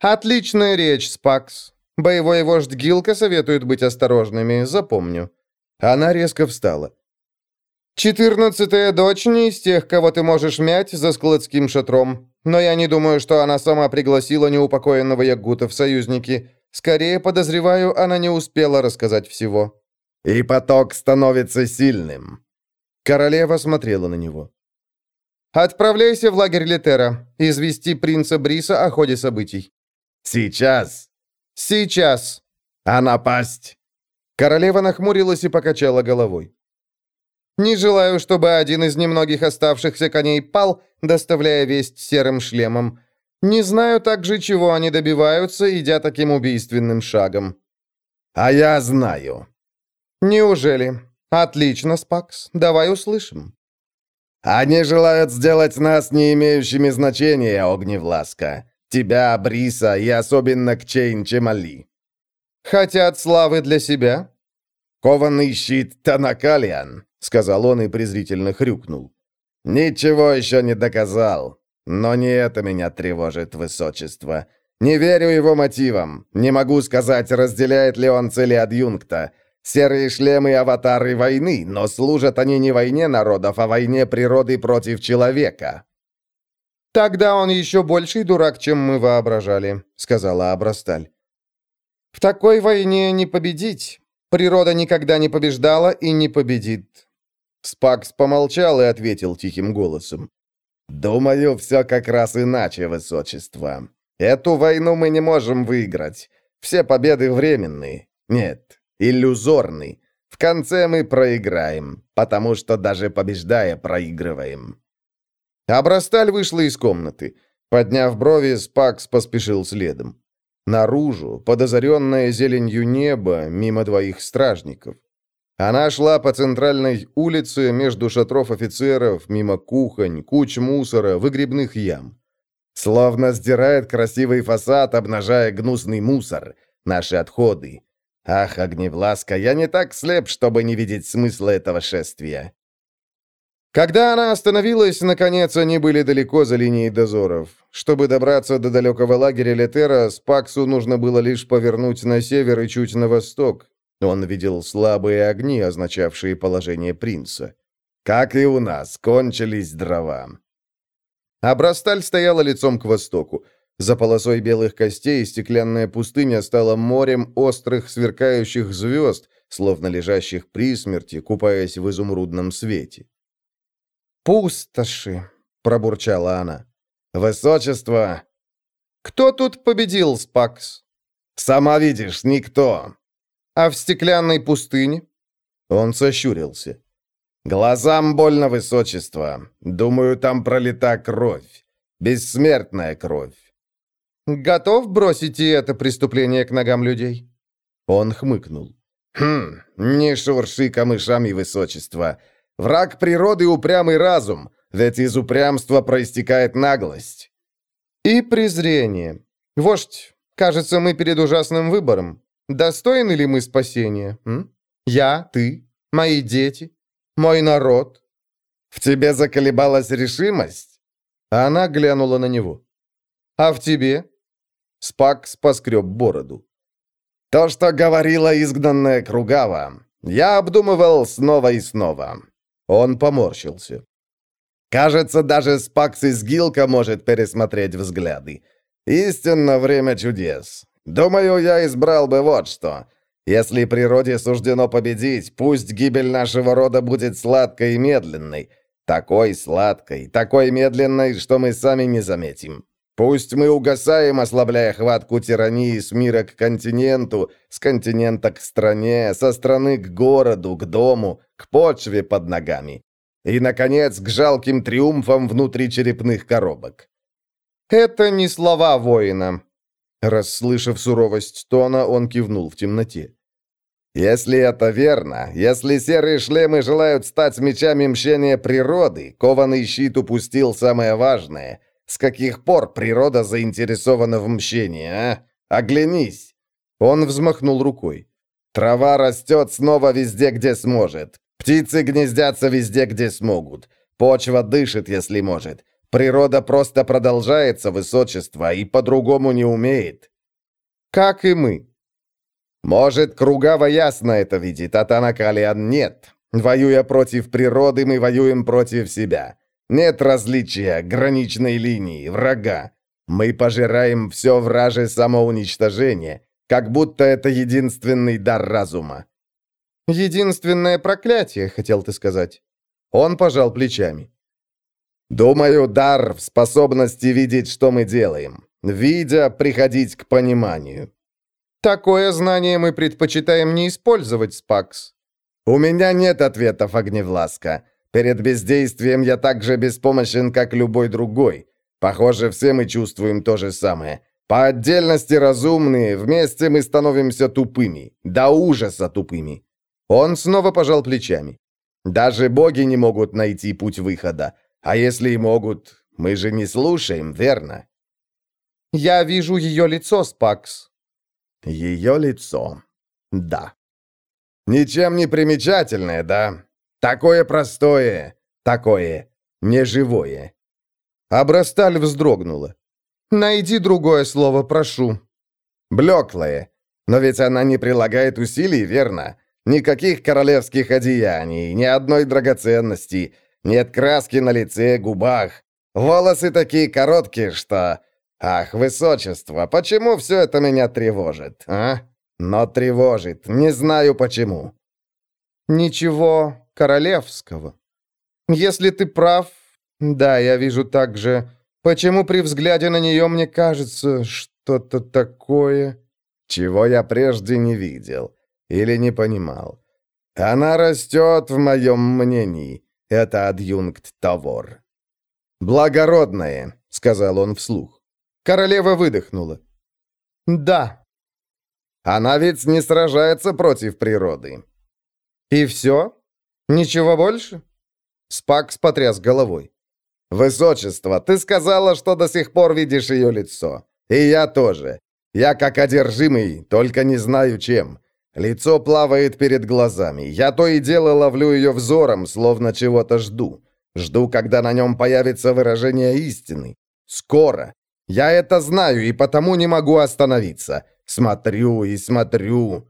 «Отличная речь, Спакс. Боевой вождь Гилка советует быть осторожными, запомню». Она резко встала. «Четырнадцатая дочь не из тех, кого ты можешь мять за складским шатром. Но я не думаю, что она сама пригласила неупокоенного Ягута в союзники. Скорее, подозреваю, она не успела рассказать всего». «И поток становится сильным», Королева смотрела на него. «Отправляйся в лагерь Летера. Извести принца Бриса о ходе событий». «Сейчас?» «Сейчас». «А напасть?» Королева нахмурилась и покачала головой. «Не желаю, чтобы один из немногих оставшихся коней пал, доставляя весть серым шлемом. Не знаю также, чего они добиваются, идя таким убийственным шагом». «А я знаю». «Неужели?» «Отлично, Спакс. Давай услышим». «Они желают сделать нас не имеющими значения, Огневласка. Тебя, Бриса и особенно Кчейн Чемали». «Хотят славы для себя?» «Кованный щит Танакалиан», — сказал он и презрительно хрюкнул. «Ничего еще не доказал. Но не это меня тревожит, высочество. Не верю его мотивам. Не могу сказать, разделяет ли он цели адъюнкта. Серые шлемы — аватары войны, но служат они не войне народов, а войне природы против человека». «Тогда он еще больший дурак, чем мы воображали», — сказала Абрасталь. «В такой войне не победить. Природа никогда не побеждала и не победит». Спакс помолчал и ответил тихим голосом. «Думаю, все как раз иначе, высочество. Эту войну мы не можем выиграть. Все победы временные. Нет, иллюзорный. В конце мы проиграем, потому что даже побеждая, проигрываем». Абрасталь вышла из комнаты. Подняв брови, Спакс поспешил следом. Наружу, под озаренное зеленью небо, мимо двоих стражников. Она шла по центральной улице между шатров офицеров, мимо кухонь, куч мусора, выгребных ям. Словно сдирает красивый фасад, обнажая гнусный мусор, наши отходы. Ах, Огневласка, я не так слеп, чтобы не видеть смысла этого шествия. Когда она остановилась, наконец, они были далеко за линией дозоров. Чтобы добраться до далекого лагеря Летера, Спаксу нужно было лишь повернуть на север и чуть на восток. Он видел слабые огни, означавшие положение принца. «Как и у нас, кончились дрова». Абрасталь стояла лицом к востоку. За полосой белых костей стеклянная пустыня стала морем острых сверкающих звезд, словно лежащих при смерти, купаясь в изумрудном свете. «Пустоши!» — пробурчала она. «Высочество!» «Кто тут победил, Спакс?» «Сама видишь, никто!» А в стеклянной пустыне?» Он сощурился. «Глазам больно высочество. Думаю, там пролита кровь. Бессмертная кровь». «Готов бросить и это преступление к ногам людей?» Он хмыкнул. «Хм, не шурши камышами, высочество. Враг природы — упрямый разум, ведь из упрямства проистекает наглость». «И презрение. Вождь, кажется, мы перед ужасным выбором. Достойны ли мы спасения? М? Я, ты, мои дети, мой народ?» «В тебе заколебалась решимость?» Она глянула на него. «А в тебе?» Спакс поскреб бороду. То, что говорила изгнанная Кругава, я обдумывал снова и снова. Он поморщился. Кажется, даже Спакс из Гилка может пересмотреть взгляды. Истинно время чудес. Думаю, я избрал бы вот что. Если природе суждено победить, пусть гибель нашего рода будет сладкой и медленной. Такой сладкой, такой медленной, что мы сами не заметим. Пусть мы угасаем, ослабляя хватку тирании с мира к континенту, с континента к стране, со страны к городу, к дому, к почве под ногами. И, наконец, к жалким триумфам внутри черепных коробок. «Это не слова воина». Расслышав суровость тона, он кивнул в темноте. «Если это верно, если серые шлемы желают стать мечами мщения природы, кованый щит упустил самое важное — с каких пор природа заинтересована в мщении, а? Оглянись!» Он взмахнул рукой. «Трава растет снова везде, где сможет. Птицы гнездятся везде, где смогут. Почва дышит, если может. Природа просто продолжается, высочество, и по-другому не умеет». «Как и мы». «Может, Кругава ясно это видит, а Танакалиан нет. Воюя против природы, мы воюем против себя. Нет различия, граничной линии, врага. Мы пожираем все враже самоуничтожение, как будто это единственный дар разума. «Единственное проклятие», — хотел ты сказать. Он пожал плечами. «Думаю, дар в способности видеть, что мы делаем. Видя, приходить к пониманию». «Такое знание мы предпочитаем не использовать, Спакс». «У меня нет ответов, Огневласка. Перед бездействием я так же беспомощен, как любой другой. Похоже, все мы чувствуем то же самое. По отдельности разумные, вместе мы становимся тупыми. До ужаса тупыми. Он снова пожал плечами. Даже боги не могут найти путь выхода. А если и могут, мы же не слушаем, верно? Я вижу ее лицо, Спакс. Ее лицо. Да. Ничем не примечательное, да? Такое простое, такое неживое. Абрасталь вздрогнула. «Найди другое слово, прошу». «Блеклое. Но ведь она не прилагает усилий, верно? Никаких королевских одеяний, ни одной драгоценности, нет краски на лице, губах. Волосы такие короткие, что... Ах, высочество, почему все это меня тревожит, а? Но тревожит, не знаю почему». «Ничего королевского. Если ты прав, да, я вижу также, почему при взгляде на нее мне кажется что-то такое, чего я прежде не видел или не понимал. Она растет в моем мнении. Это адъюнкт Тавор. «Благородное», — сказал он вслух. Королева выдохнула. «Да». «Она ведь не сражается против природы». «И все?» «Ничего больше?» Спакс потряс головой. «Высочество, ты сказала, что до сих пор видишь ее лицо. И я тоже. Я как одержимый, только не знаю чем. Лицо плавает перед глазами. Я то и дело ловлю ее взором, словно чего-то жду. Жду, когда на нем появится выражение истины. Скоро. Я это знаю, и потому не могу остановиться. Смотрю и смотрю.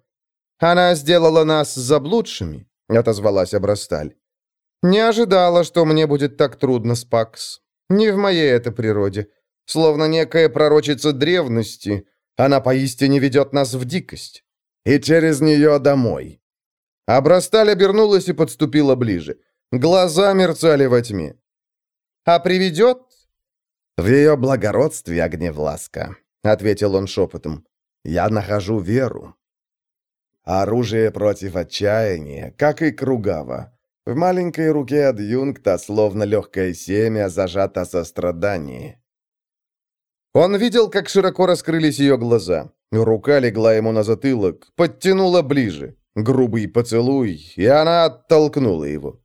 Она сделала нас заблудшими. — отозвалась Абрасталь. «Не ожидала, что мне будет так трудно, Спакс. Не в моей это природе. Словно некая пророчица древности. Она поистине ведет нас в дикость. И через нее домой». Абрасталь обернулась и подступила ближе. Глаза мерцали во тьме. «А приведет?» «В ее благородстве, Огневласка», — ответил он шепотом. «Я нахожу веру». Оружие против отчаяния, как и Кругава. В маленькой руке адъюнкта, словно легкое семя, зажато сострадание. Он видел, как широко раскрылись ее глаза. Рука легла ему на затылок, подтянула ближе. Грубый поцелуй, и она оттолкнула его.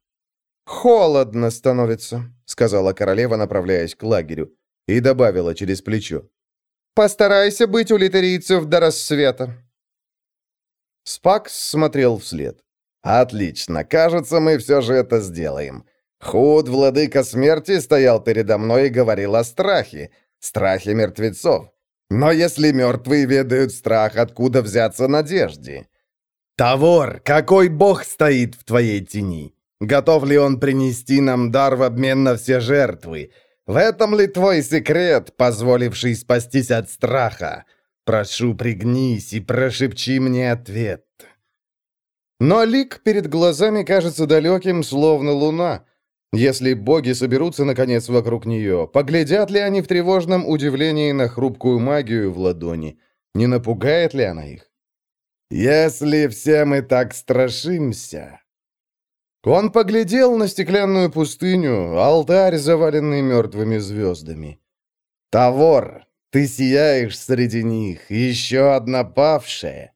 «Холодно становится», — сказала королева, направляясь к лагерю, и добавила через плечо. «Постарайся быть у литерийцев до рассвета». Спакс смотрел вслед. «Отлично, кажется, мы все же это сделаем. Худ, владыка смерти, стоял передо мной и говорил о страхе, страхе мертвецов. Но если мертвые ведают страх, откуда взяться надежде? Тавор, какой бог стоит в твоей тени? Готов ли он принести нам дар в обмен на все жертвы? В этом ли твой секрет, позволивший спастись от страха? Прошу, пригнись и прошепчи мне ответ. Но лик перед глазами кажется далеким, словно луна. Если боги соберутся, наконец, вокруг нее, поглядят ли они в тревожном удивлении на хрупкую магию в ладони? Не напугает ли она их? «Если все мы так страшимся...» Он поглядел на стеклянную пустыню, алтарь, заваленный мертвыми звездами. «Тавор, ты сияешь среди них, еще одна павшая!»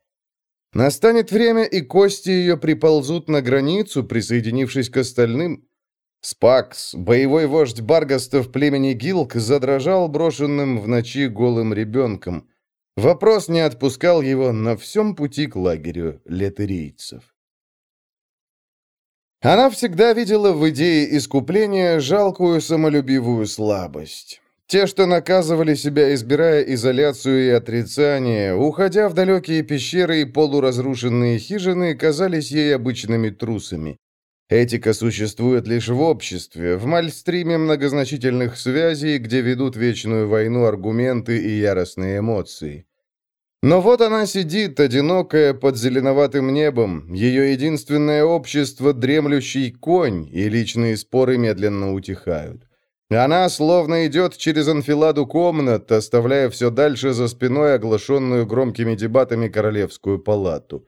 Настанет время, и кости ее приползут на границу, присоединившись к остальным. Спакс, боевой вождь Баргастов племени Гилк, задрожал брошенным в ночи голым ребенком. Вопрос не отпускал его на всем пути к лагерю летерийцев. Она всегда видела в идее искупления жалкую самолюбивую слабость. Те, что наказывали себя, избирая изоляцию и отрицание, уходя в далекие пещеры и полуразрушенные хижины, казались ей обычными трусами. Этика существует лишь в обществе, в мальстриме многозначительных связей, где ведут вечную войну аргументы и яростные эмоции. Но вот она сидит, одинокая, под зеленоватым небом, ее единственное общество — дремлющий конь, и личные споры медленно утихают. Она словно идет через анфиладу комнат, оставляя все дальше за спиной оглашенную громкими дебатами королевскую палату.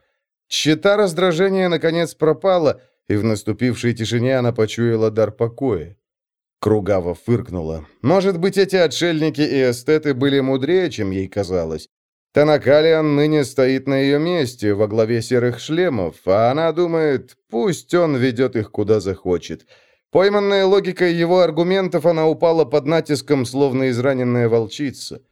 Щита раздражения наконец пропала — и в наступившей тишине она почуяла дар покоя. Кругава фыркнула. Может быть, эти отшельники и эстеты были мудрее, чем ей казалось. Танакалиан ныне стоит на ее месте, во главе серых шлемов, а она думает, пусть он ведет их куда захочет. Пойманная логикой его аргументов, она упала под натиском, словно израненная волчица.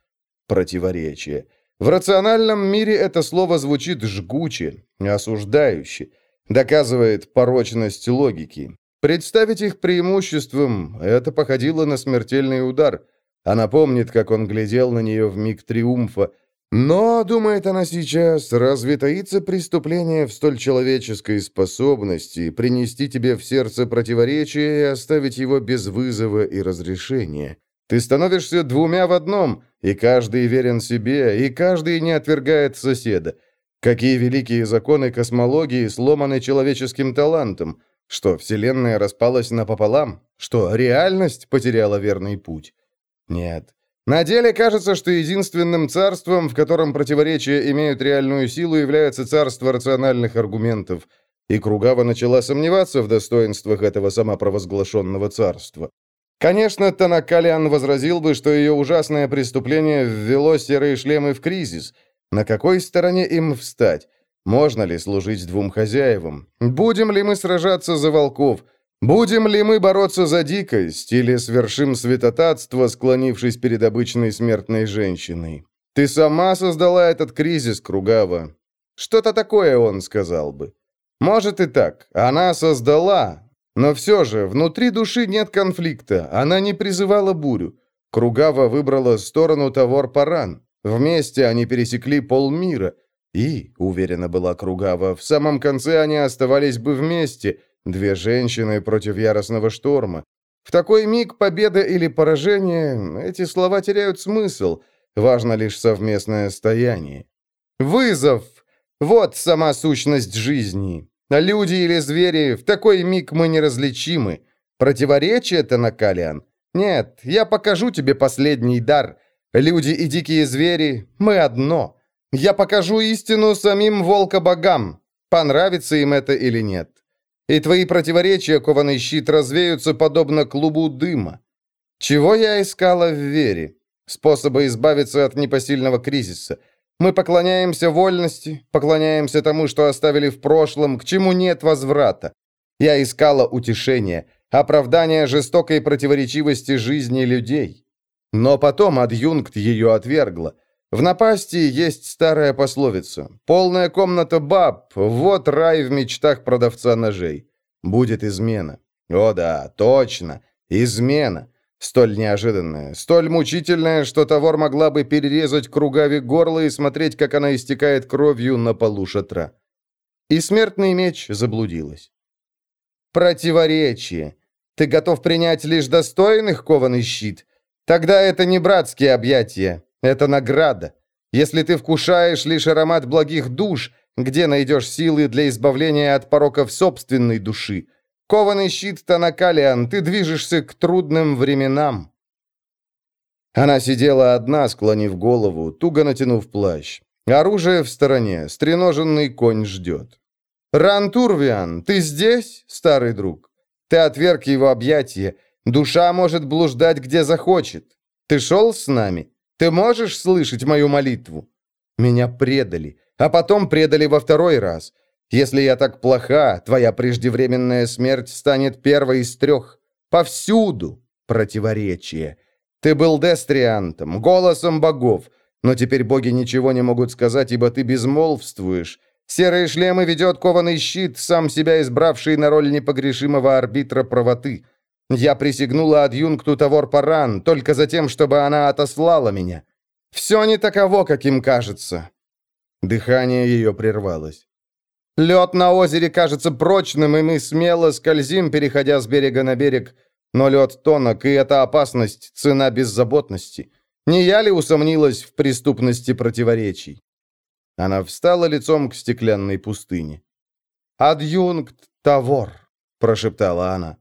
Противоречие. В рациональном мире это слово звучит жгуче, осуждающе доказывает порочность логики. Представить их преимуществом – это походило на смертельный удар. Она помнит, как он глядел на нее в миг триумфа. Но, думает она сейчас, разве таится преступление в столь человеческой способности принести тебе в сердце противоречие и оставить его без вызова и разрешения? Ты становишься двумя в одном, и каждый верен себе, и каждый не отвергает соседа. Какие великие законы космологии сломаны человеческим талантом? Что Вселенная распалась напополам? Что реальность потеряла верный путь? Нет. На деле кажется, что единственным царством, в котором противоречия имеют реальную силу, является царство рациональных аргументов. И Кругава начала сомневаться в достоинствах этого самопровозглашенного царства. Конечно, Танакалиан возразил бы, что ее ужасное преступление ввело серые шлемы в кризис – на какой стороне им встать? Можно ли служить двум хозяевам? Будем ли мы сражаться за волков? Будем ли мы бороться за дикость или свершим святотатство, склонившись перед обычной смертной женщиной? Ты сама создала этот кризис, Кругава. Что-то такое он сказал бы. Может и так. Она создала. Но все же, внутри души нет конфликта. Она не призывала бурю. Кругава выбрала сторону Тавор-Паран. Вместе они пересекли полмира. И, уверена была Кругава, в самом конце они оставались бы вместе, две женщины против яростного шторма. В такой миг победа или поражение, эти слова теряют смысл. Важно лишь совместное стояние. Вызов! Вот сама сущность жизни. Люди или звери, в такой миг мы неразличимы. Противоречие-то, Накалиан? Нет, я покажу тебе последний дар — Люди и дикие звери — мы одно. Я покажу истину самим волкобогам, понравится им это или нет. И твои противоречия, кованый щит, развеются подобно клубу дыма. Чего я искала в вере? Способа избавиться от непосильного кризиса. Мы поклоняемся вольности, поклоняемся тому, что оставили в прошлом, к чему нет возврата. Я искала утешения, оправдания жестокой противоречивости жизни людей. Но потом адъюнкт ее отвергла. В напасти есть старая пословица. «Полная комната баб, вот рай в мечтах продавца ножей». Будет измена. О да, точно, измена. Столь неожиданная, столь мучительная, что Тавор могла бы перерезать кругави горло и смотреть, как она истекает кровью на полу шатра. И смертный меч заблудилась. Противоречие. Ты готов принять лишь достойных кованый щит? Тогда это не братские объятия, это награда. Если ты вкушаешь лишь аромат благих душ, где найдешь силы для избавления от пороков собственной души? Кованый щит Танакалиан, ты движешься к трудным временам. Она сидела одна, склонив голову, туго натянув плащ. Оружие в стороне, стреноженный конь ждет. «Рантурвиан, ты здесь, старый друг? Ты отверг его объятия. Душа может блуждать, где захочет. Ты шел с нами? Ты можешь слышать мою молитву? Меня предали, а потом предали во второй раз. Если я так плоха, твоя преждевременная смерть станет первой из трех. Повсюду противоречие. Ты был дестриантом, голосом богов, но теперь боги ничего не могут сказать, ибо ты безмолвствуешь. Серые шлемы ведет кованый щит, сам себя избравший на роль непогрешимого арбитра правоты. Я присягнула адъюнкту Тавор Паран только за тем, чтобы она отослала меня. Все не таково, каким кажется». Дыхание ее прервалось. «Лед на озере кажется прочным, и мы смело скользим, переходя с берега на берег. Но лед тонок, и это опасность, цена беззаботности. Не я ли усомнилась в преступности противоречий?» Она встала лицом к стеклянной пустыне. «Адъюнкт Тавор», — прошептала она.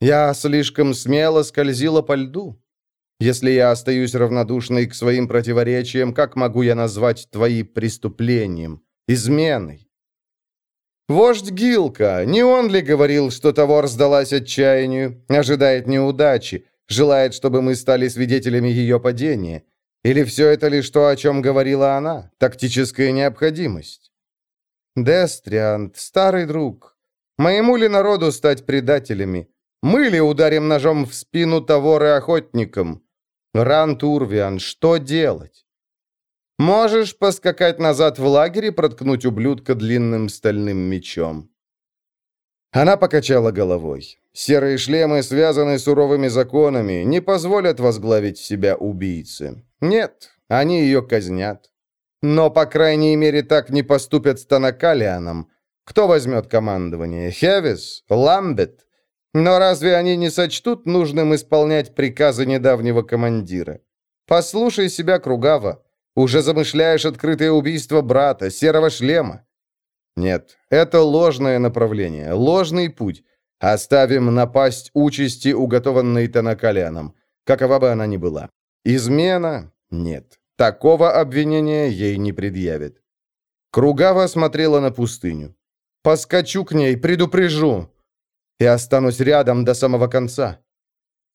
Я слишком смело скользила по льду. Если я остаюсь равнодушной к своим противоречиям, как могу я назвать твои преступлением, изменой? Вождь Гилка, не он ли говорил, что Тавор сдалась отчаянию, ожидает неудачи, желает, чтобы мы стали свидетелями ее падения? Или все это лишь то, о чем говорила она, тактическая необходимость? Дестриант, старый друг, моему ли народу стать предателями? Мы ли ударим ножом в спину Таворы охотникам? Ран Турвиан, что делать? Можешь поскакать назад в лагерь и проткнуть ублюдка длинным стальным мечом. Она покачала головой. Серые шлемы, связанные суровыми законами, не позволят возглавить себя убийцы. Нет, они ее казнят. Но, по крайней мере, так не поступят с Танакалианом. Кто возьмет командование? Хевис? Ламбет? Но разве они не сочтут нужным исполнять приказы недавнего командира? Послушай себя, Кругава. Уже замышляешь открытое убийство брата, серого шлема. Нет, это ложное направление, ложный путь. Оставим напасть участи, уготованной Танакаляном, какова бы она ни была. Измена? Нет. Такого обвинения ей не предъявят. Кругава смотрела на пустыню. «Поскочу к ней, предупрежу и останусь рядом до самого конца.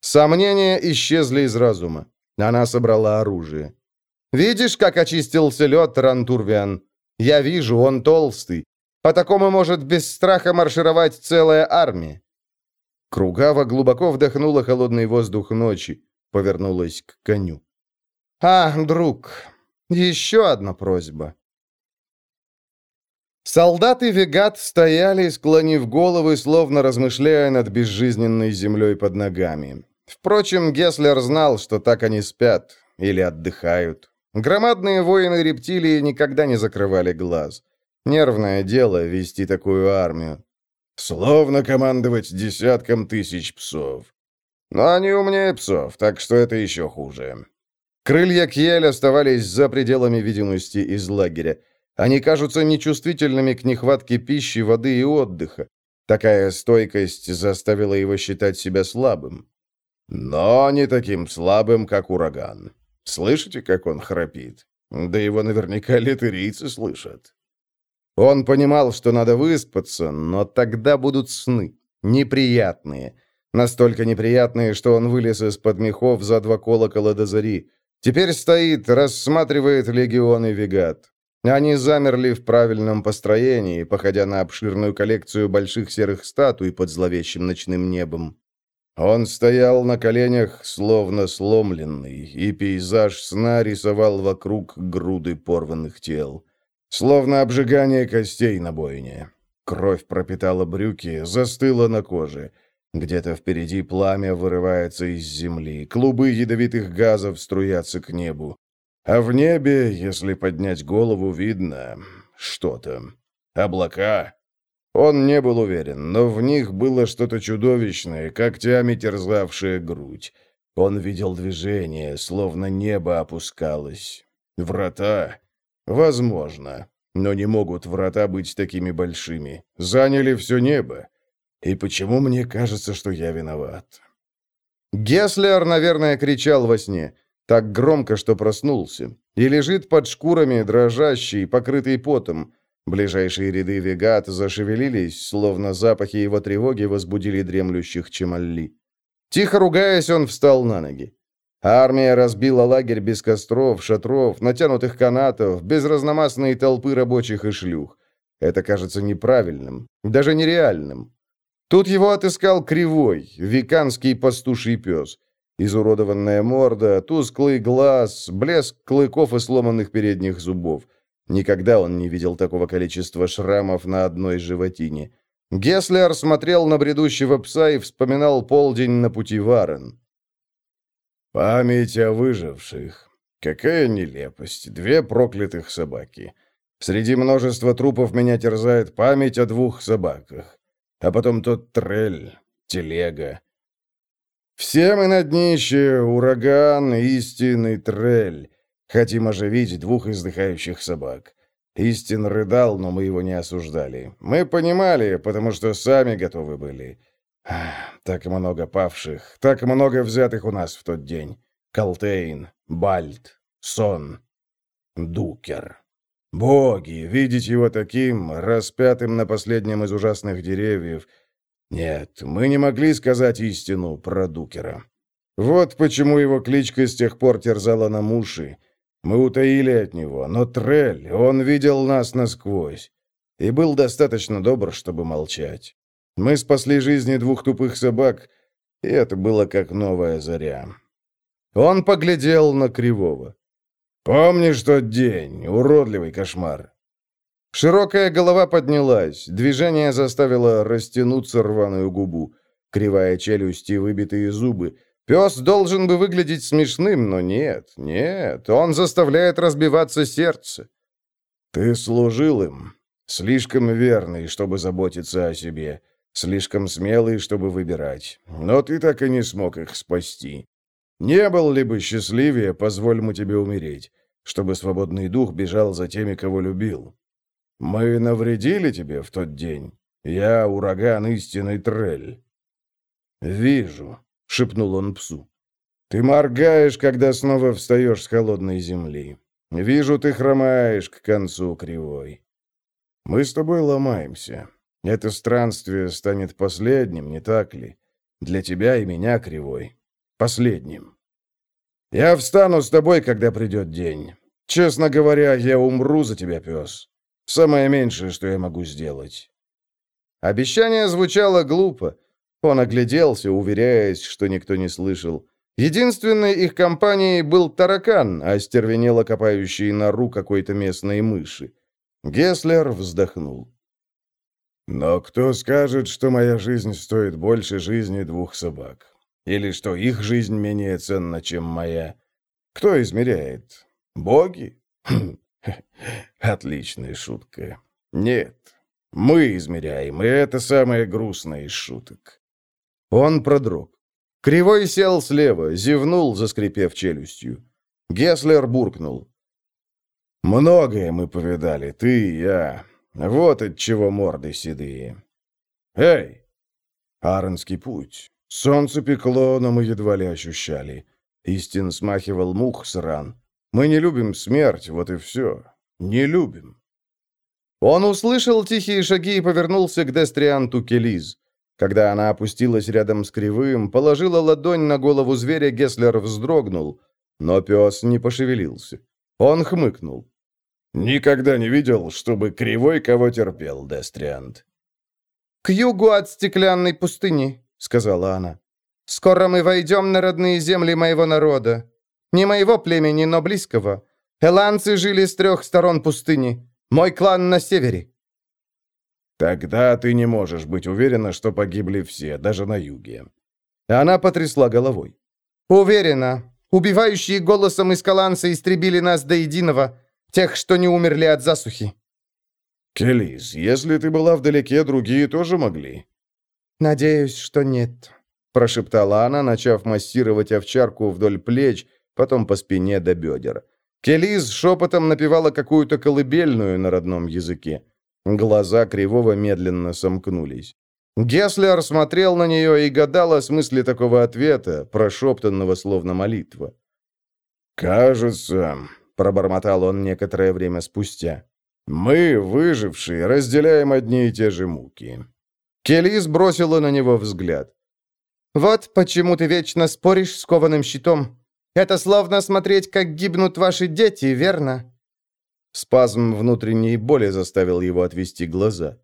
Сомнения исчезли из разума. Она собрала оружие. «Видишь, как очистился лед, Рантурвиан? Я вижу, он толстый. По такому может без страха маршировать целая армия». Кругава глубоко вдохнула холодный воздух ночи, повернулась к коню. «А, друг, еще одна просьба». Солдаты Вегат стояли, склонив головы, словно размышляя над безжизненной землей под ногами. Впрочем, Геслер знал, что так они спят или отдыхают. Громадные воины рептилии никогда не закрывали глаз. Нервное дело вести такую армию. Словно командовать десятком тысяч псов. Но они умнее псов, так что это еще хуже. Крылья Кьель оставались за пределами видимости из лагеря. Они кажутся нечувствительными к нехватке пищи, воды и отдыха. Такая стойкость заставила его считать себя слабым. Но не таким слабым, как ураган. Слышите, как он храпит? Да его наверняка литерийцы слышат. Он понимал, что надо выспаться, но тогда будут сны. Неприятные. Настолько неприятные, что он вылез из-под мехов за два колокола до зари. Теперь стоит, рассматривает легионы Вегат. Они замерли в правильном построении, походя на обширную коллекцию больших серых статуй под зловещим ночным небом. Он стоял на коленях, словно сломленный, и пейзаж сна рисовал вокруг груды порванных тел. Словно обжигание костей на бойне. Кровь пропитала брюки, застыла на коже. Где-то впереди пламя вырывается из земли, клубы ядовитых газов струятся к небу. А в небе, если поднять голову, видно что-то. Облака. Он не был уверен, но в них было что-то чудовищное, когтями терзавшее грудь. Он видел движение, словно небо опускалось. Врата? Возможно. Но не могут врата быть такими большими. Заняли все небо. И почему мне кажется, что я виноват? Геслер, наверное, кричал во сне. Так громко, что проснулся. И лежит под шкурами, дрожащий, покрытый потом. Ближайшие ряды вегат зашевелились, словно запахи его тревоги возбудили дремлющих чемалли. Тихо ругаясь, он встал на ноги. Армия разбила лагерь без костров, шатров, натянутых канатов, без разномастной толпы рабочих и шлюх. Это кажется неправильным, даже нереальным. Тут его отыскал Кривой, веканский пастуший пес. Изуродованная морда, тусклый глаз, блеск клыков и сломанных передних зубов. Никогда он не видел такого количества шрамов на одной животине. Геслер смотрел на бредущего пса и вспоминал полдень на пути Варен. «Память о выживших. Какая нелепость. Две проклятых собаки. Среди множества трупов меня терзает память о двух собаках. А потом тот трель, телега. Все мы на днище, ураган, истинный трель. Хотим оживить двух издыхающих собак. Истин рыдал, но мы его не осуждали. Мы понимали, потому что сами готовы были. Так много павших, так много взятых у нас в тот день. Калтейн, Бальт, Сон, Дукер. Боги, видеть его таким, распятым на последнем из ужасных деревьев. Нет, мы не могли сказать истину про Дукера. Вот почему его кличка с тех пор терзала нам уши. Мы утаили от него, но Трель, он видел нас насквозь. И был достаточно добр, чтобы молчать. Мы спасли жизни двух тупых собак, и это было как новая заря. Он поглядел на Кривого. «Помнишь тот день? Уродливый кошмар!» Широкая голова поднялась, движение заставило растянуться рваную губу, кривая челюсть и выбитые зубы. Пес должен бы выглядеть смешным, но нет, нет, он заставляет разбиваться сердце. «Ты служил им, слишком верный, чтобы заботиться о себе». Слишком смелые, чтобы выбирать. Но ты так и не смог их спасти. Не был ли бы счастливее, позволь мы тебе умереть, чтобы свободный дух бежал за теми, кого любил. Мы навредили тебе в тот день. Я ураган истинный трель. Вижу, шепнул он псу. Ты моргаешь, когда снова встаешь с холодной земли. Вижу, ты хромаешь к концу кривой. Мы с тобой ломаемся. Это странствие станет последним, не так ли? Для тебя и меня, Кривой. Последним. Я встану с тобой, когда придет день. Честно говоря, я умру за тебя, пес. Самое меньшее, что я могу сделать. Обещание звучало глупо. Он огляделся, уверяясь, что никто не слышал. Единственной их компанией был таракан, остервенело копающий нору какой-то местной мыши. Геслер вздохнул. Но кто скажет, что моя жизнь стоит больше жизни двух собак? Или что их жизнь менее ценна, чем моя? Кто измеряет? Боги? Хм, *laughs* отличная шутка. Нет, мы измеряем, и это самое грустное из шуток. Он продрог. Кривой сел слева, зевнул, заскрипев челюстью. Геслер буркнул. «Многое мы повидали, ты и я. Вот от чего морды седые. Эй! Аронский путь. Солнце пекло, но мы едва ли ощущали. Истин смахивал мух с ран. Мы не любим смерть, вот и все. Не любим». Он услышал тихие шаги и повернулся к Дестрианту Келиз. Когда она опустилась рядом с Кривым, положила ладонь на голову зверя, Геслер вздрогнул, но пес не пошевелился. Он хмыкнул. «Никогда не видел, чтобы Кривой кого терпел, Дестриант». «К югу от стеклянной пустыни», — сказала она. «Скоро мы войдем на родные земли моего народа. Не моего племени, но близкого. Эланцы жили с трех сторон пустыни. Мой клан на севере». «Тогда ты не можешь быть уверена, что погибли все, даже на юге». Она потрясла головой. «Уверена. Убивающие голосом искаланцы истребили нас до единого, тех, что не умерли от засухи». «Келис, если ты была вдалеке, другие тоже могли». «Надеюсь, что нет», — прошептала она, начав массировать овчарку вдоль плеч, потом по спине до бедер. Келиз шепотом напевала какую-то колыбельную на родном языке. Глаза Кривого медленно сомкнулись. Геслер смотрел на нее и гадал о смысле такого ответа, прошептанного словно молитва. «Кажется», — пробормотал он некоторое время спустя, — «мы, выжившие, разделяем одни и те же муки». Келис бросила на него взгляд. «Вот почему ты вечно споришь с кованым щитом. Это словно смотреть, как гибнут ваши дети, верно?» Спазм внутренней боли заставил его отвести глаза.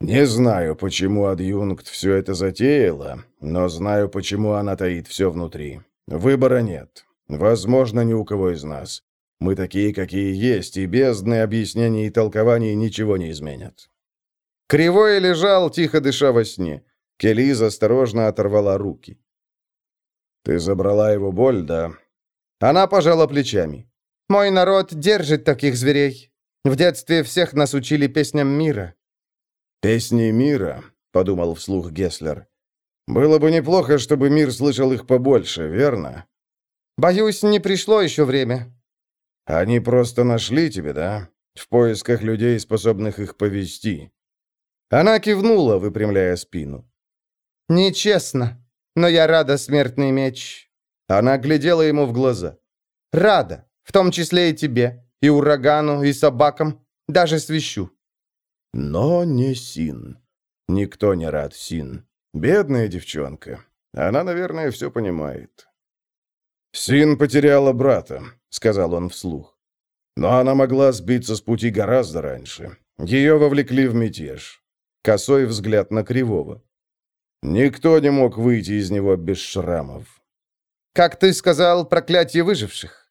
«Не знаю, почему адъюнкт все это затеяла, но знаю, почему она таит все внутри. Выбора нет. Возможно, ни у кого из нас. Мы такие, какие есть, и бездны объяснений и толкований ничего не изменят». Кривой лежал, тихо дыша во сне. Келиз осторожно оторвала руки. «Ты забрала его боль, да?» Она пожала плечами. «Мой народ держит таких зверей. В детстве всех нас учили песням мира». «Песни мира», — подумал вслух Геслер. «Было бы неплохо, чтобы мир слышал их побольше, верно?» «Боюсь, не пришло еще время». «Они просто нашли тебя, да? В поисках людей, способных их повести». Она кивнула, выпрямляя спину. «Нечестно. Но я рада, смертный меч». Она глядела ему в глаза. «Рада, в том числе и тебе, и урагану, и собакам, даже свищу». Но не Син. Никто не рад Син. Бедная девчонка. Она, наверное, все понимает. «Син потеряла брата», — сказал он вслух. «Но она могла сбиться с пути гораздо раньше. Ее вовлекли в мятеж». Косой взгляд на Кривого. Никто не мог выйти из него без шрамов. «Как ты сказал, проклятие выживших?»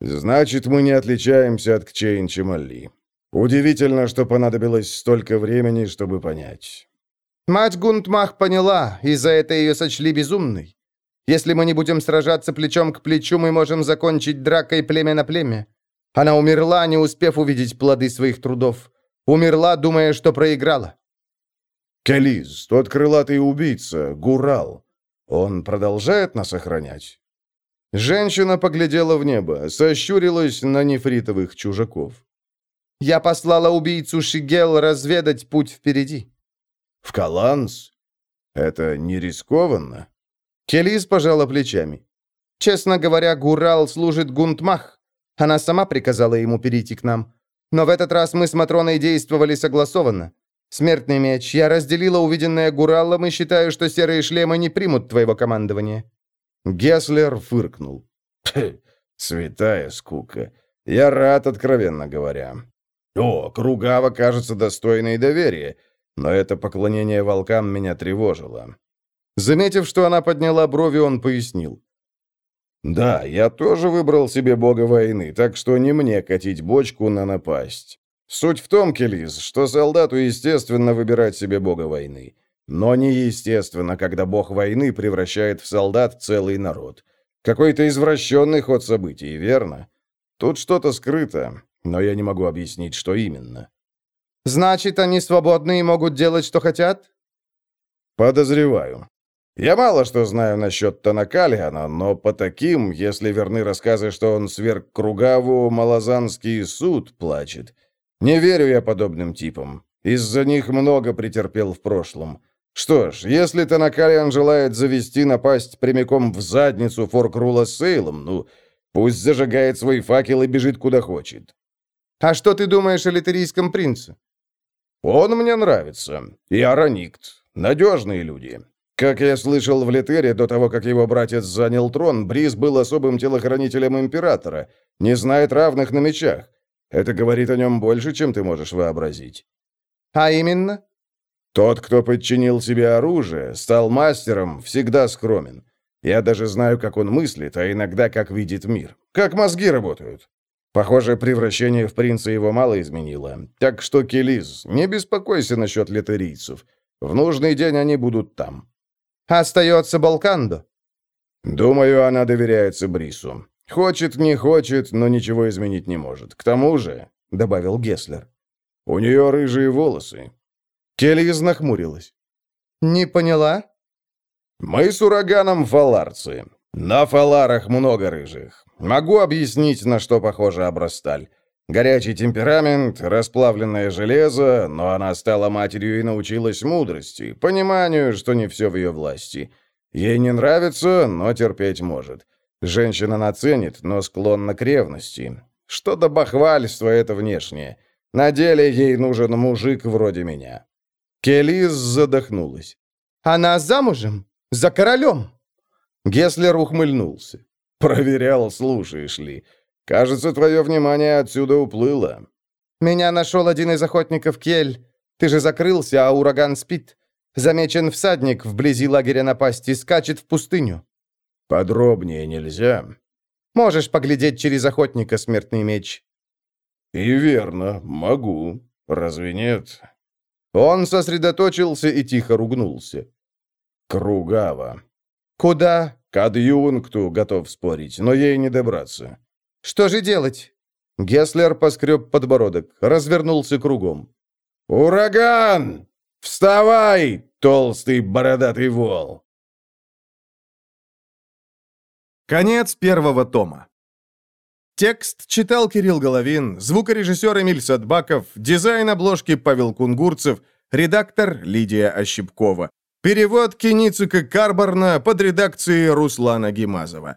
«Значит, мы не отличаемся от Кчейн Чемали. Удивительно, что понадобилось столько времени, чтобы понять». «Мать Гунтмах поняла, и за это ее сочли безумной. Если мы не будем сражаться плечом к плечу, мы можем закончить дракой племя на племя. Она умерла, не успев увидеть плоды своих трудов. Умерла, думая, что проиграла. Келиз, тот крылатый убийца, Гурал, он продолжает нас охранять?» Женщина поглядела в небо, сощурилась на нефритовых чужаков. «Я послала убийцу Шигел разведать путь впереди». «В Каланс? Это не рискованно?» Келиз пожала плечами. «Честно говоря, Гурал служит Гунтмах. Она сама приказала ему перейти к нам. Но в этот раз мы с Матроной действовали согласованно. «Смертный меч, я разделила увиденное Гураллом и считаю, что серые шлемы не примут твоего командования». Геслер фыркнул. «Святая скука. Я рад, откровенно говоря. О, Кругава кажется достойной доверия, но это поклонение волкам меня тревожило». Заметив, что она подняла брови, он пояснил. «Да, я тоже выбрал себе бога войны, так что не мне катить бочку на напасть. Суть в том, Келиз, что солдату естественно выбирать себе бога войны. Но неестественно, когда бог войны превращает в солдат целый народ. Какой-то извращенный ход событий, верно? Тут что-то скрыто, но я не могу объяснить, что именно. Значит, они свободны и могут делать, что хотят? Подозреваю. Я мало что знаю насчет Танакалиана, но по таким, если верны рассказы, что он сверг Кругаву, Малазанский суд плачет — не верю я подобным типам. Из-за них много претерпел в прошлом. Что ж, если Танакариан желает завести напасть прямиком в задницу Форкрула Сейлом, ну, Пусть зажигает свой факел и бежит куда хочет. А что ты думаешь о литерийском принце? Он мне нравится. И Ароникт. Надежные люди. Как я слышал в Литере, до того, как его братец занял трон, Бриз был особым телохранителем императора, не знает равных на мечах. Это говорит о нем больше, чем ты можешь вообразить. А именно? Тот, кто подчинил себе оружие, стал мастером, всегда скромен. Я даже знаю, как он мыслит, а иногда как видит мир. Как мозги работают. Похоже, превращение в принца его мало изменило. Так что, Келиз, не беспокойся насчет литерийцев. В нужный день они будут там. Остается Балкандо. Думаю, она доверяется Брису. Хочет, не хочет, но ничего изменить не может. К тому же, — добавил Гесслер, — у нее рыжие волосы. Келиз нахмурилась. «Не поняла?» «Мы с ураганом фаларцы. На фаларах много рыжих. Могу объяснить, на что похожа Абрасталь. Горячий темперамент, расплавленное железо, но она стала матерью и научилась мудрости, пониманию, что не все в ее власти. Ей не нравится, но терпеть может. Женщина наценит, но склонна к ревности. Что до бахвальства, это внешнее. На деле ей нужен мужик вроде меня». Келлис задохнулась. «Она замужем? За королем?» Геслер ухмыльнулся. «Проверял, слушаешь ли. Кажется, твое внимание отсюда уплыло». «Меня нашел один из охотников Кель. Ты же закрылся, а ураган спит. Замечен всадник вблизи лагеря напасти, скачет в пустыню». «Подробнее нельзя?» «Можешь поглядеть через охотника, смертный меч». «И верно, могу. Разве нет?» Он сосредоточился и тихо ругнулся. «Кругава». «Куда?» «К адъюнкту готов спорить, но ей не добраться». «Что же делать?» Геслер поскреб подбородок, развернулся кругом. «Ураган! Вставай, толстый бородатый вол!» Конец первого тома. Текст читал Кирилл Головин, звукорежиссер Эмиль Садбаков, дизайн обложки Павел Кунгурцев, редактор Лидия Ощепкова. Перевод Кеницика Карборна под редакцией Руслана Гимазова.